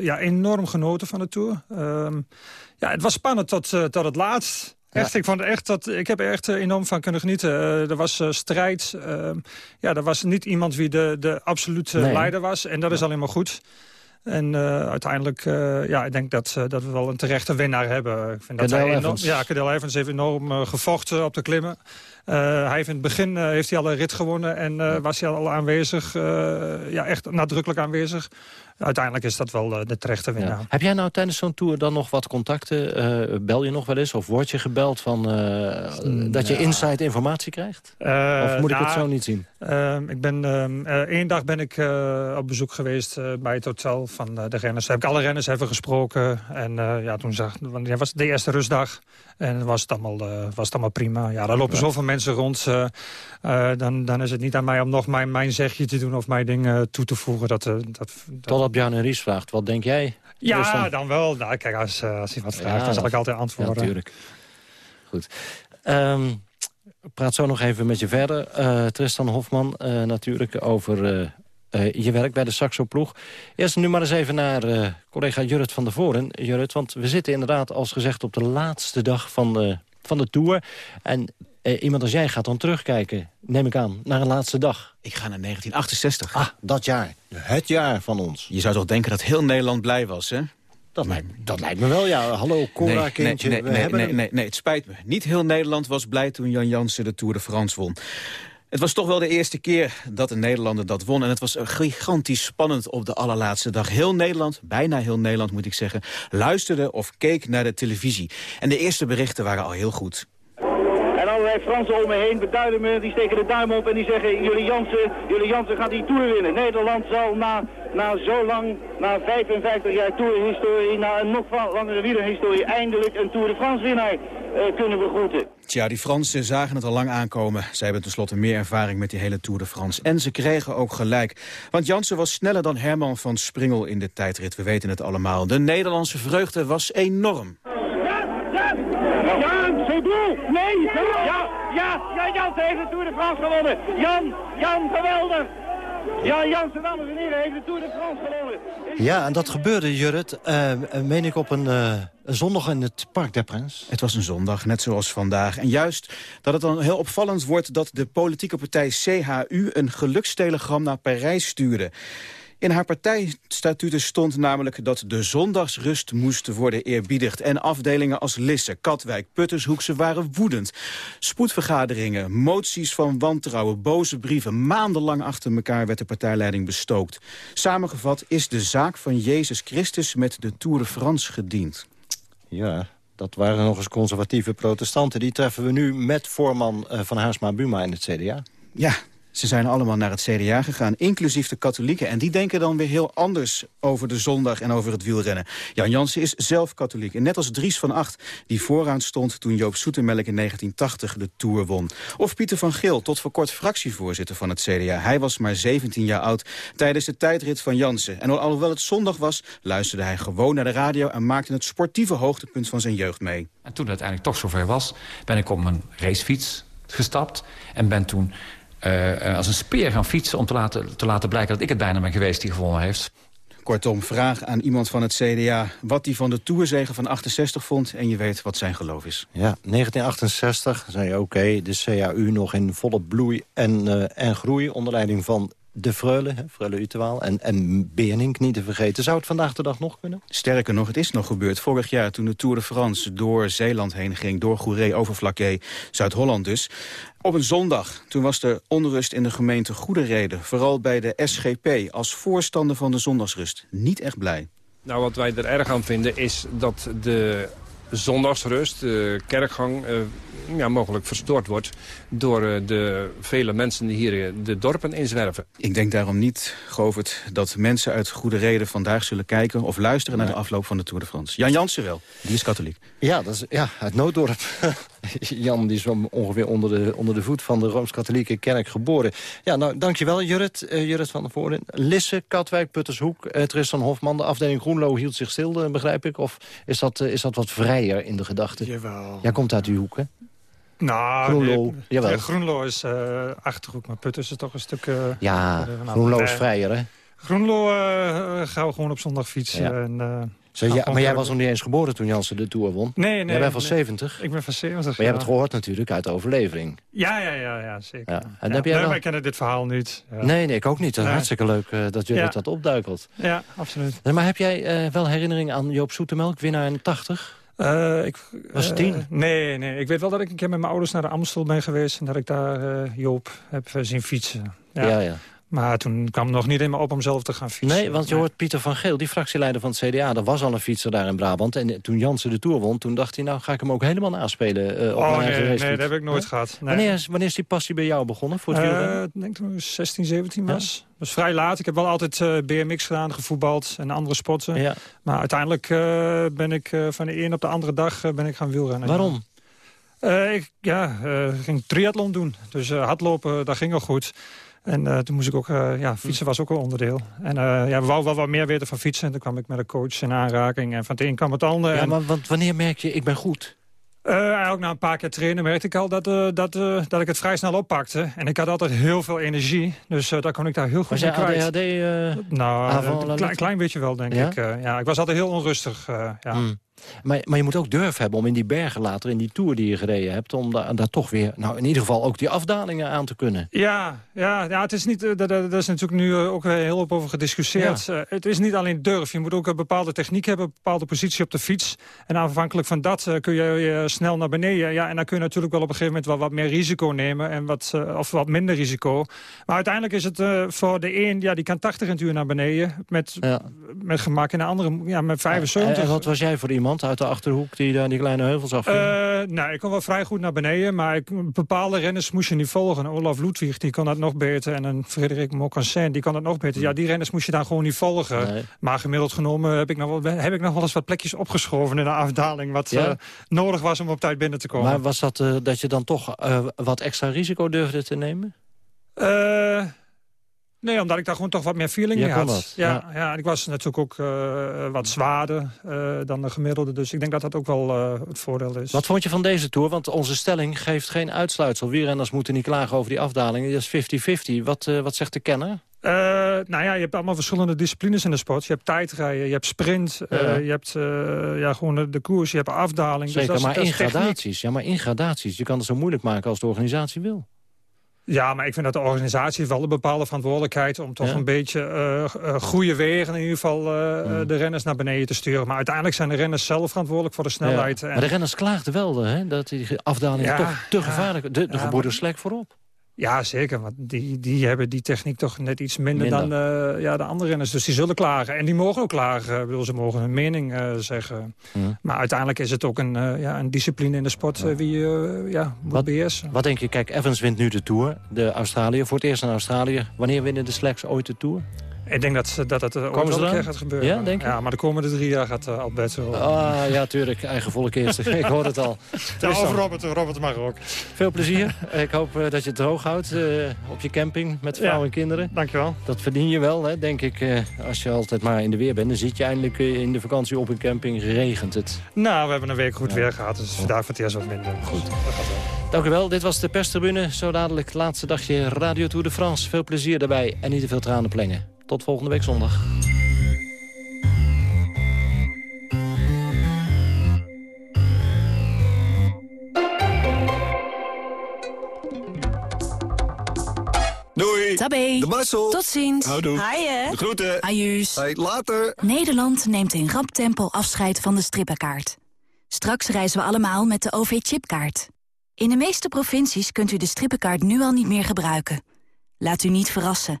ja, enorm genoten van de tour. Ehm, ja, het was spannend tot, tot het laatst. Echt, ja. ik, vond echt dat, ik heb er echt enorm van kunnen genieten. er was strijd. Ehm, ja, er was niet iemand wie de, de absolute nee. leider was. En dat ja. is alleen maar goed. En uh, uiteindelijk, uh, ja, ik denk dat, uh, dat we wel een terechte winnaar hebben. Ik vind dat hij enorm, ja, Cadel Evans heeft enorm gevochten op de klimmen. hij heeft in het begin heeft hij al een rit gewonnen en was hij al aanwezig. ja, echt nadrukkelijk aanwezig uiteindelijk is dat wel de terechte winnaar. Ja. Heb jij nou tijdens zo'n tour dan nog wat contacten? Uh, bel je nog wel eens of word je gebeld van, uh, dat je inside informatie krijgt? of moet ik nou, het zo niet zien? Ehm, ik ben, één dag ben ik op bezoek geweest bij het hotel van de renners. Heb ik alle renners even gesproken. En ja, toen zag, want ja, was de eerste rustdag. En was het allemaal, was het allemaal prima. Ja, daar lopen zoveel mensen rond. dan, dan is het niet aan mij om nog mijn, mijn zegje te doen of mijn dingen toe te voegen. Dat, dat, dat, Tot op Jan en Ries vraagt, wat denk jij? Ja, dan... dan... wel. Nou, kijk, als, als hij wat vraagt, ja, dan zal ik altijd antwoorden. Ja, natuurlijk. Goed. Um, praat zo nog even met je verder. Tristan Hofman, natuurlijk, over je werk bij de Saxo-ploeg. Eerst nu maar eens even naar collega Jurrit van der Voren. Jurrit, want we zitten inderdaad, als gezegd, op de laatste dag van de, van de Tour. En eh, iemand als jij gaat dan terugkijken, neem ik aan, naar een laatste dag. Ik ga naar 1968. Ah, dat jaar. Het jaar van ons. Je zou toch denken dat heel Nederland blij was, hè? Dat, lijkt, dat lijkt me wel, ja. Hallo, Cora-kindje. Nee, nee, nee, nee, nee, nee, het spijt me. Niet heel Nederland was blij toen Jan Jansen de Tour de France won. Het was toch wel de eerste keer dat een Nederlander dat won. En het was gigantisch spannend op de allerlaatste dag. Heel Nederland, bijna heel Nederland moet ik zeggen... luisterde of keek naar de televisie. En de eerste berichten waren al heel goed. En allerlei Fransen om me heen beduiden me, die steken de duim op en die zeggen... jullie Jansen, jullie Jansen gaat die Tour winnen. Nederland zal na, na zo lang, na 55 jaar Tourhistorie... na een nog langere wielerhistorie eindelijk een Tour de France winnaar uh, kunnen begroeten. Tja, die Fransen zagen het al lang aankomen. Zij hebben tenslotte meer ervaring met die hele Tour de France. En ze kregen ook gelijk. Want Jansen was sneller dan Herman van Springel in de tijdrit. We weten het allemaal. De Nederlandse vreugde was enorm. Jan, c'est doel! Nee! Ja, ja, ja, Jansen heeft de Tour de France gewonnen! Jan, Jan, geweldig! Jan Jansen, dames en heren, heeft de Tour de France gewonnen! Ja, en dat gebeurde, Jurrit, uh, meen ik op een, uh, een zondag in het Parc des Princes. Het was een zondag, net zoals vandaag. En juist dat het dan heel opvallend wordt dat de politieke partij CHU... een gelukstelegram naar Parijs stuurde. In haar partijstatuten stond namelijk dat de zondagsrust moest worden eerbiedigd. En afdelingen als Lisse, Katwijk, Puttershoekse waren woedend. Spoedvergaderingen, moties van wantrouwen, boze brieven. Maandenlang achter elkaar werd de partijleiding bestookt. Samengevat is de zaak van Jezus Christus met de Tour de France gediend. Ja, dat waren nog eens conservatieve protestanten. Die treffen we nu met voorman van Haarsma Buma in het CDA. Ja, ze zijn allemaal naar het CDA gegaan, inclusief de katholieken. En die denken dan weer heel anders over de zondag en over het wielrennen. Jan Jansen is zelf katholiek. En net als Dries van Acht, die vooraan stond toen Joop Soetemelk in 1980 de Tour won. Of Pieter van Geel, tot voor kort fractievoorzitter van het CDA. Hij was maar 17 jaar oud tijdens de tijdrit van Jansen. En alhoewel het zondag was, luisterde hij gewoon naar de radio... en maakte het sportieve hoogtepunt van zijn jeugd mee. En toen het uiteindelijk toch zover was, ben ik op mijn racefiets gestapt... en ben toen als een speer gaan fietsen... om te laten, te laten blijken dat ik het bijna ben geweest die gewonnen heeft. Kortom, vraag aan iemand van het CDA wat hij van de Tourzegen van 68 vond... en je weet wat zijn geloof is. Ja, 1968 zei je oké, de CAU nog in volle bloei en, uh, en groei... onder leiding van de Freule, Freule Uterwaal en, en Benink niet te vergeten. Zou het vandaag de dag nog kunnen? Sterker nog, het is nog gebeurd. Vorig jaar toen de Tour de France door Zeeland heen ging... door Goeree over Vlakke, Zuid-Holland dus. Op een zondag, toen was er onrust in de gemeente Goede Reden. Vooral bij de SGP, als voorstander van de zondagsrust. Niet echt blij. Nou, wat wij er erg aan vinden is dat de zondagsrust, de kerkgang, uh, ja, mogelijk verstoord wordt... door uh, de vele mensen die hier de dorpen inzwerven. Ik denk daarom niet, Govert, dat mensen uit goede reden vandaag zullen kijken... of luisteren naar de afloop van de Tour de France. Jan Jansen wel, die is katholiek. Ja, dat is, ja uit Nooddorp. [laughs] [laughs] Jan die is ongeveer onder de, onder de voet van de Rooms-Katholieke Kerk geboren. Ja, nou, dankjewel Jurrit, uh, Jurrit van der Voorden. Lisse, Katwijk, Puttershoek, uh, Tristan Hofman. De afdeling Groenlo hield zich stil, begrijp ik. Of is dat, is dat wat vrijer in de gedachten? Jawel. Jij komt uit die hoek, hè? Nou, Groenlo, nee, jawel. Groenlo is Achterhoek, maar Putten is toch een stuk... Ja, Groenlo is vrijer, hè? Groenlo uh, gaan we gewoon op zondag fietsen. Ja. En, Zo, ja, maar jij was nog niet eens geboren toen Jansen de Tour won? Nee, nee. Jij bent van nee. 70? Ik ben van 70, Maar jij hebt het gehoord natuurlijk uit de overlevering. Ja, ja, ja, ja zeker. Ja. En ja. heb jij nee, wij kennen dit verhaal niet. Nee, nee, ik ook niet. Nee. Hartstikke leuk uh, dat jullie dat opduikelt. Ja, absoluut. Nee, maar heb jij uh, wel herinnering aan Joop Zoetemelk, winnaar in 80? Uh, ik, Was het tien? Nee, nee, ik weet wel dat ik een keer met mijn ouders naar de Amstel ben geweest... en dat ik daar Joop heb zien fietsen. Ja. ja, ja. Maar toen kwam het nog niet in me op om zelf te gaan fietsen. Nee, want je hoort Pieter van Geel, die fractieleider van het CDA... er was al een fietser daar in Brabant. En toen Jansen de Tour won, toen dacht hij... nou ga ik hem ook helemaal naspelen uh, op oh, mijn nee, nee, dat heb ik nooit Huh? gehad. Nee. Wanneer, is, wanneer is die passie bij jou begonnen voor het wielrennen? Ik denk toen ik 16, 17 was. Ja. Dat was vrij laat. Ik heb wel altijd uh, BMX gedaan, gevoetbald en andere sporten. Ja. Maar uiteindelijk ben ik van de een op de andere dag ben ik gaan wielrennen. Waarom? Ik ja, ging triathlon doen. Dus hardlopen, dat ging al goed. En uh, toen moest ik ook, uh, ja, fietsen was ook een onderdeel. En uh, ja, we wouden wel wat meer weten van fietsen. En toen kwam ik met een coach in aanraking. En van het een kwam het ander. Ja, en... maar want wanneer merk je, ik ben goed? Ook na een paar keer trainen merkte ik al dat, dat, dat ik het vrij snel oppakte. En ik had altijd heel veel energie. Dus daar kon ik daar heel goed was in kwijt. ADHD? Nou, een klein, klein beetje wel, denk ja? ik. ja, ik was altijd heel onrustig. ja. Mm. Maar, maar je moet ook durf hebben om in die bergen later, in die Tour die je gereden hebt... om daar, daar toch weer, nou in ieder geval ook die afdalingen aan te kunnen. Ja, ja, ja het is niet, daar, daar is natuurlijk nu ook heel op over gediscussieerd. Ja. Uh, het is niet alleen durf, je moet ook een bepaalde techniek hebben... een bepaalde positie op de fiets. En afhankelijk van dat uh, kun je uh, snel naar beneden. Ja, en dan kun je natuurlijk wel op een gegeven moment wel wat meer risico nemen... En wat, of wat minder risico. Maar uiteindelijk is het voor de een, ja, die kan 80 in het uur naar beneden... met, ja. met gemak en de andere ja, met 75. En, en wat was jij voor iemand uit de Achterhoek die daar die kleine heuvels af? Uh, nou, ik kon wel vrij goed naar beneden, maar ik, bepaalde renners moest je niet volgen. Olaf Ludwig, die kon dat nog beter. En een Frederik Mocassin, die kon dat nog beter. Ja, die renners moest je daar gewoon niet volgen. Nee. Maar gemiddeld genomen heb ik, nog wel, heb ik nog wel eens wat plekjes opgeschoven in de afdaling. Wat ja? uh, nodig was om op tijd binnen te komen. Maar was dat uh, dat je dan toch wat extra risico durfde te nemen? Nee, omdat ik daar gewoon toch wat meer feeling ja, mee had. Dat. Ja, ja. ja, en ik was natuurlijk ook uh, wat zwaarder uh, dan de gemiddelde. Dus ik denk dat dat ook wel uh, het voordeel is. Wat vond je van deze Tour? Want onze stelling geeft geen uitsluitsel. Wielrenners moeten niet klagen over die afdaling. Dat is 50-50. Wat, wat zegt de kenner? Uh, nou ja, je hebt allemaal verschillende disciplines in de sport. Je hebt tijdrijden, je hebt sprint, uh, je hebt uh, ja, gewoon de, koers, je hebt afdaling. Zeker, dus dat maar is, in gradaties. Ja, maar in gradaties. Je kan het zo moeilijk maken als de organisatie wil. Ja, maar ik vind dat de organisatie wel een bepaalde verantwoordelijkheid... om toch ja. een beetje uh, uh, goede wegen in ieder geval uh, mm. de renners naar beneden te sturen. Maar uiteindelijk zijn de renners zelf verantwoordelijk voor de snelheid. Ja. Maar de renners klaagden wel hè, dat die afdaling ja, toch te gevaarlijk... De, de gebroeders Slek voorop. Ja, zeker. Want die, die hebben die techniek toch net iets minder, minder. dan uh, ja, de andere renners. Dus die zullen klagen. En die mogen ook klagen. Ik bedoel, ze mogen hun mening uh, zeggen. Maar uiteindelijk is het ook een, uh, ja, een discipline in de sport... Ja. wie je ja, moet wat, beheersen. Wat denk je? Kijk, Evans wint nu de Tour. De Australië, voor het eerst in Australië. Wanneer winnen de Slacks ooit de Tour? Ik denk dat, dat het ooit wel een keer gaat gebeuren. Ja, denk je? Ja, maar de komende drie jaar gaat uh, Albert zo... Ah, ja, tuurlijk. Eigen volk eerst. [laughs] ik hoor het al. Ja, over Robert, Robert mag ook. Veel plezier. ik hoop uh, dat je het droog houdt uh, op je camping met vrouw ja, en kinderen. Dankjewel. Dat verdien je wel, hè, denk ik. als je altijd maar in de weer bent, dan zit je eindelijk in de vakantie op een camping. Regent het? Nou, we hebben een week goed ja. weer gehad, dus daar voor het eerst wat minder. Goed. Dat gaat wel. Dank u wel. Dit was de perstribune. Zo dadelijk laatste dagje Radio Tour de France. Veel plezier daarbij en niet te veel tranen plengen. Tot volgende week zondag. Doei. Tabé. De Marcel. Tot ziens. Houdoe. Haaien. De groeten. Ajuus. Hey, later. Nederland neemt in rap tempo afscheid van de strippenkaart. Straks reizen we allemaal met de OV-chipkaart. In de meeste provincies kunt u de strippenkaart nu al niet meer gebruiken. Laat u niet verrassen.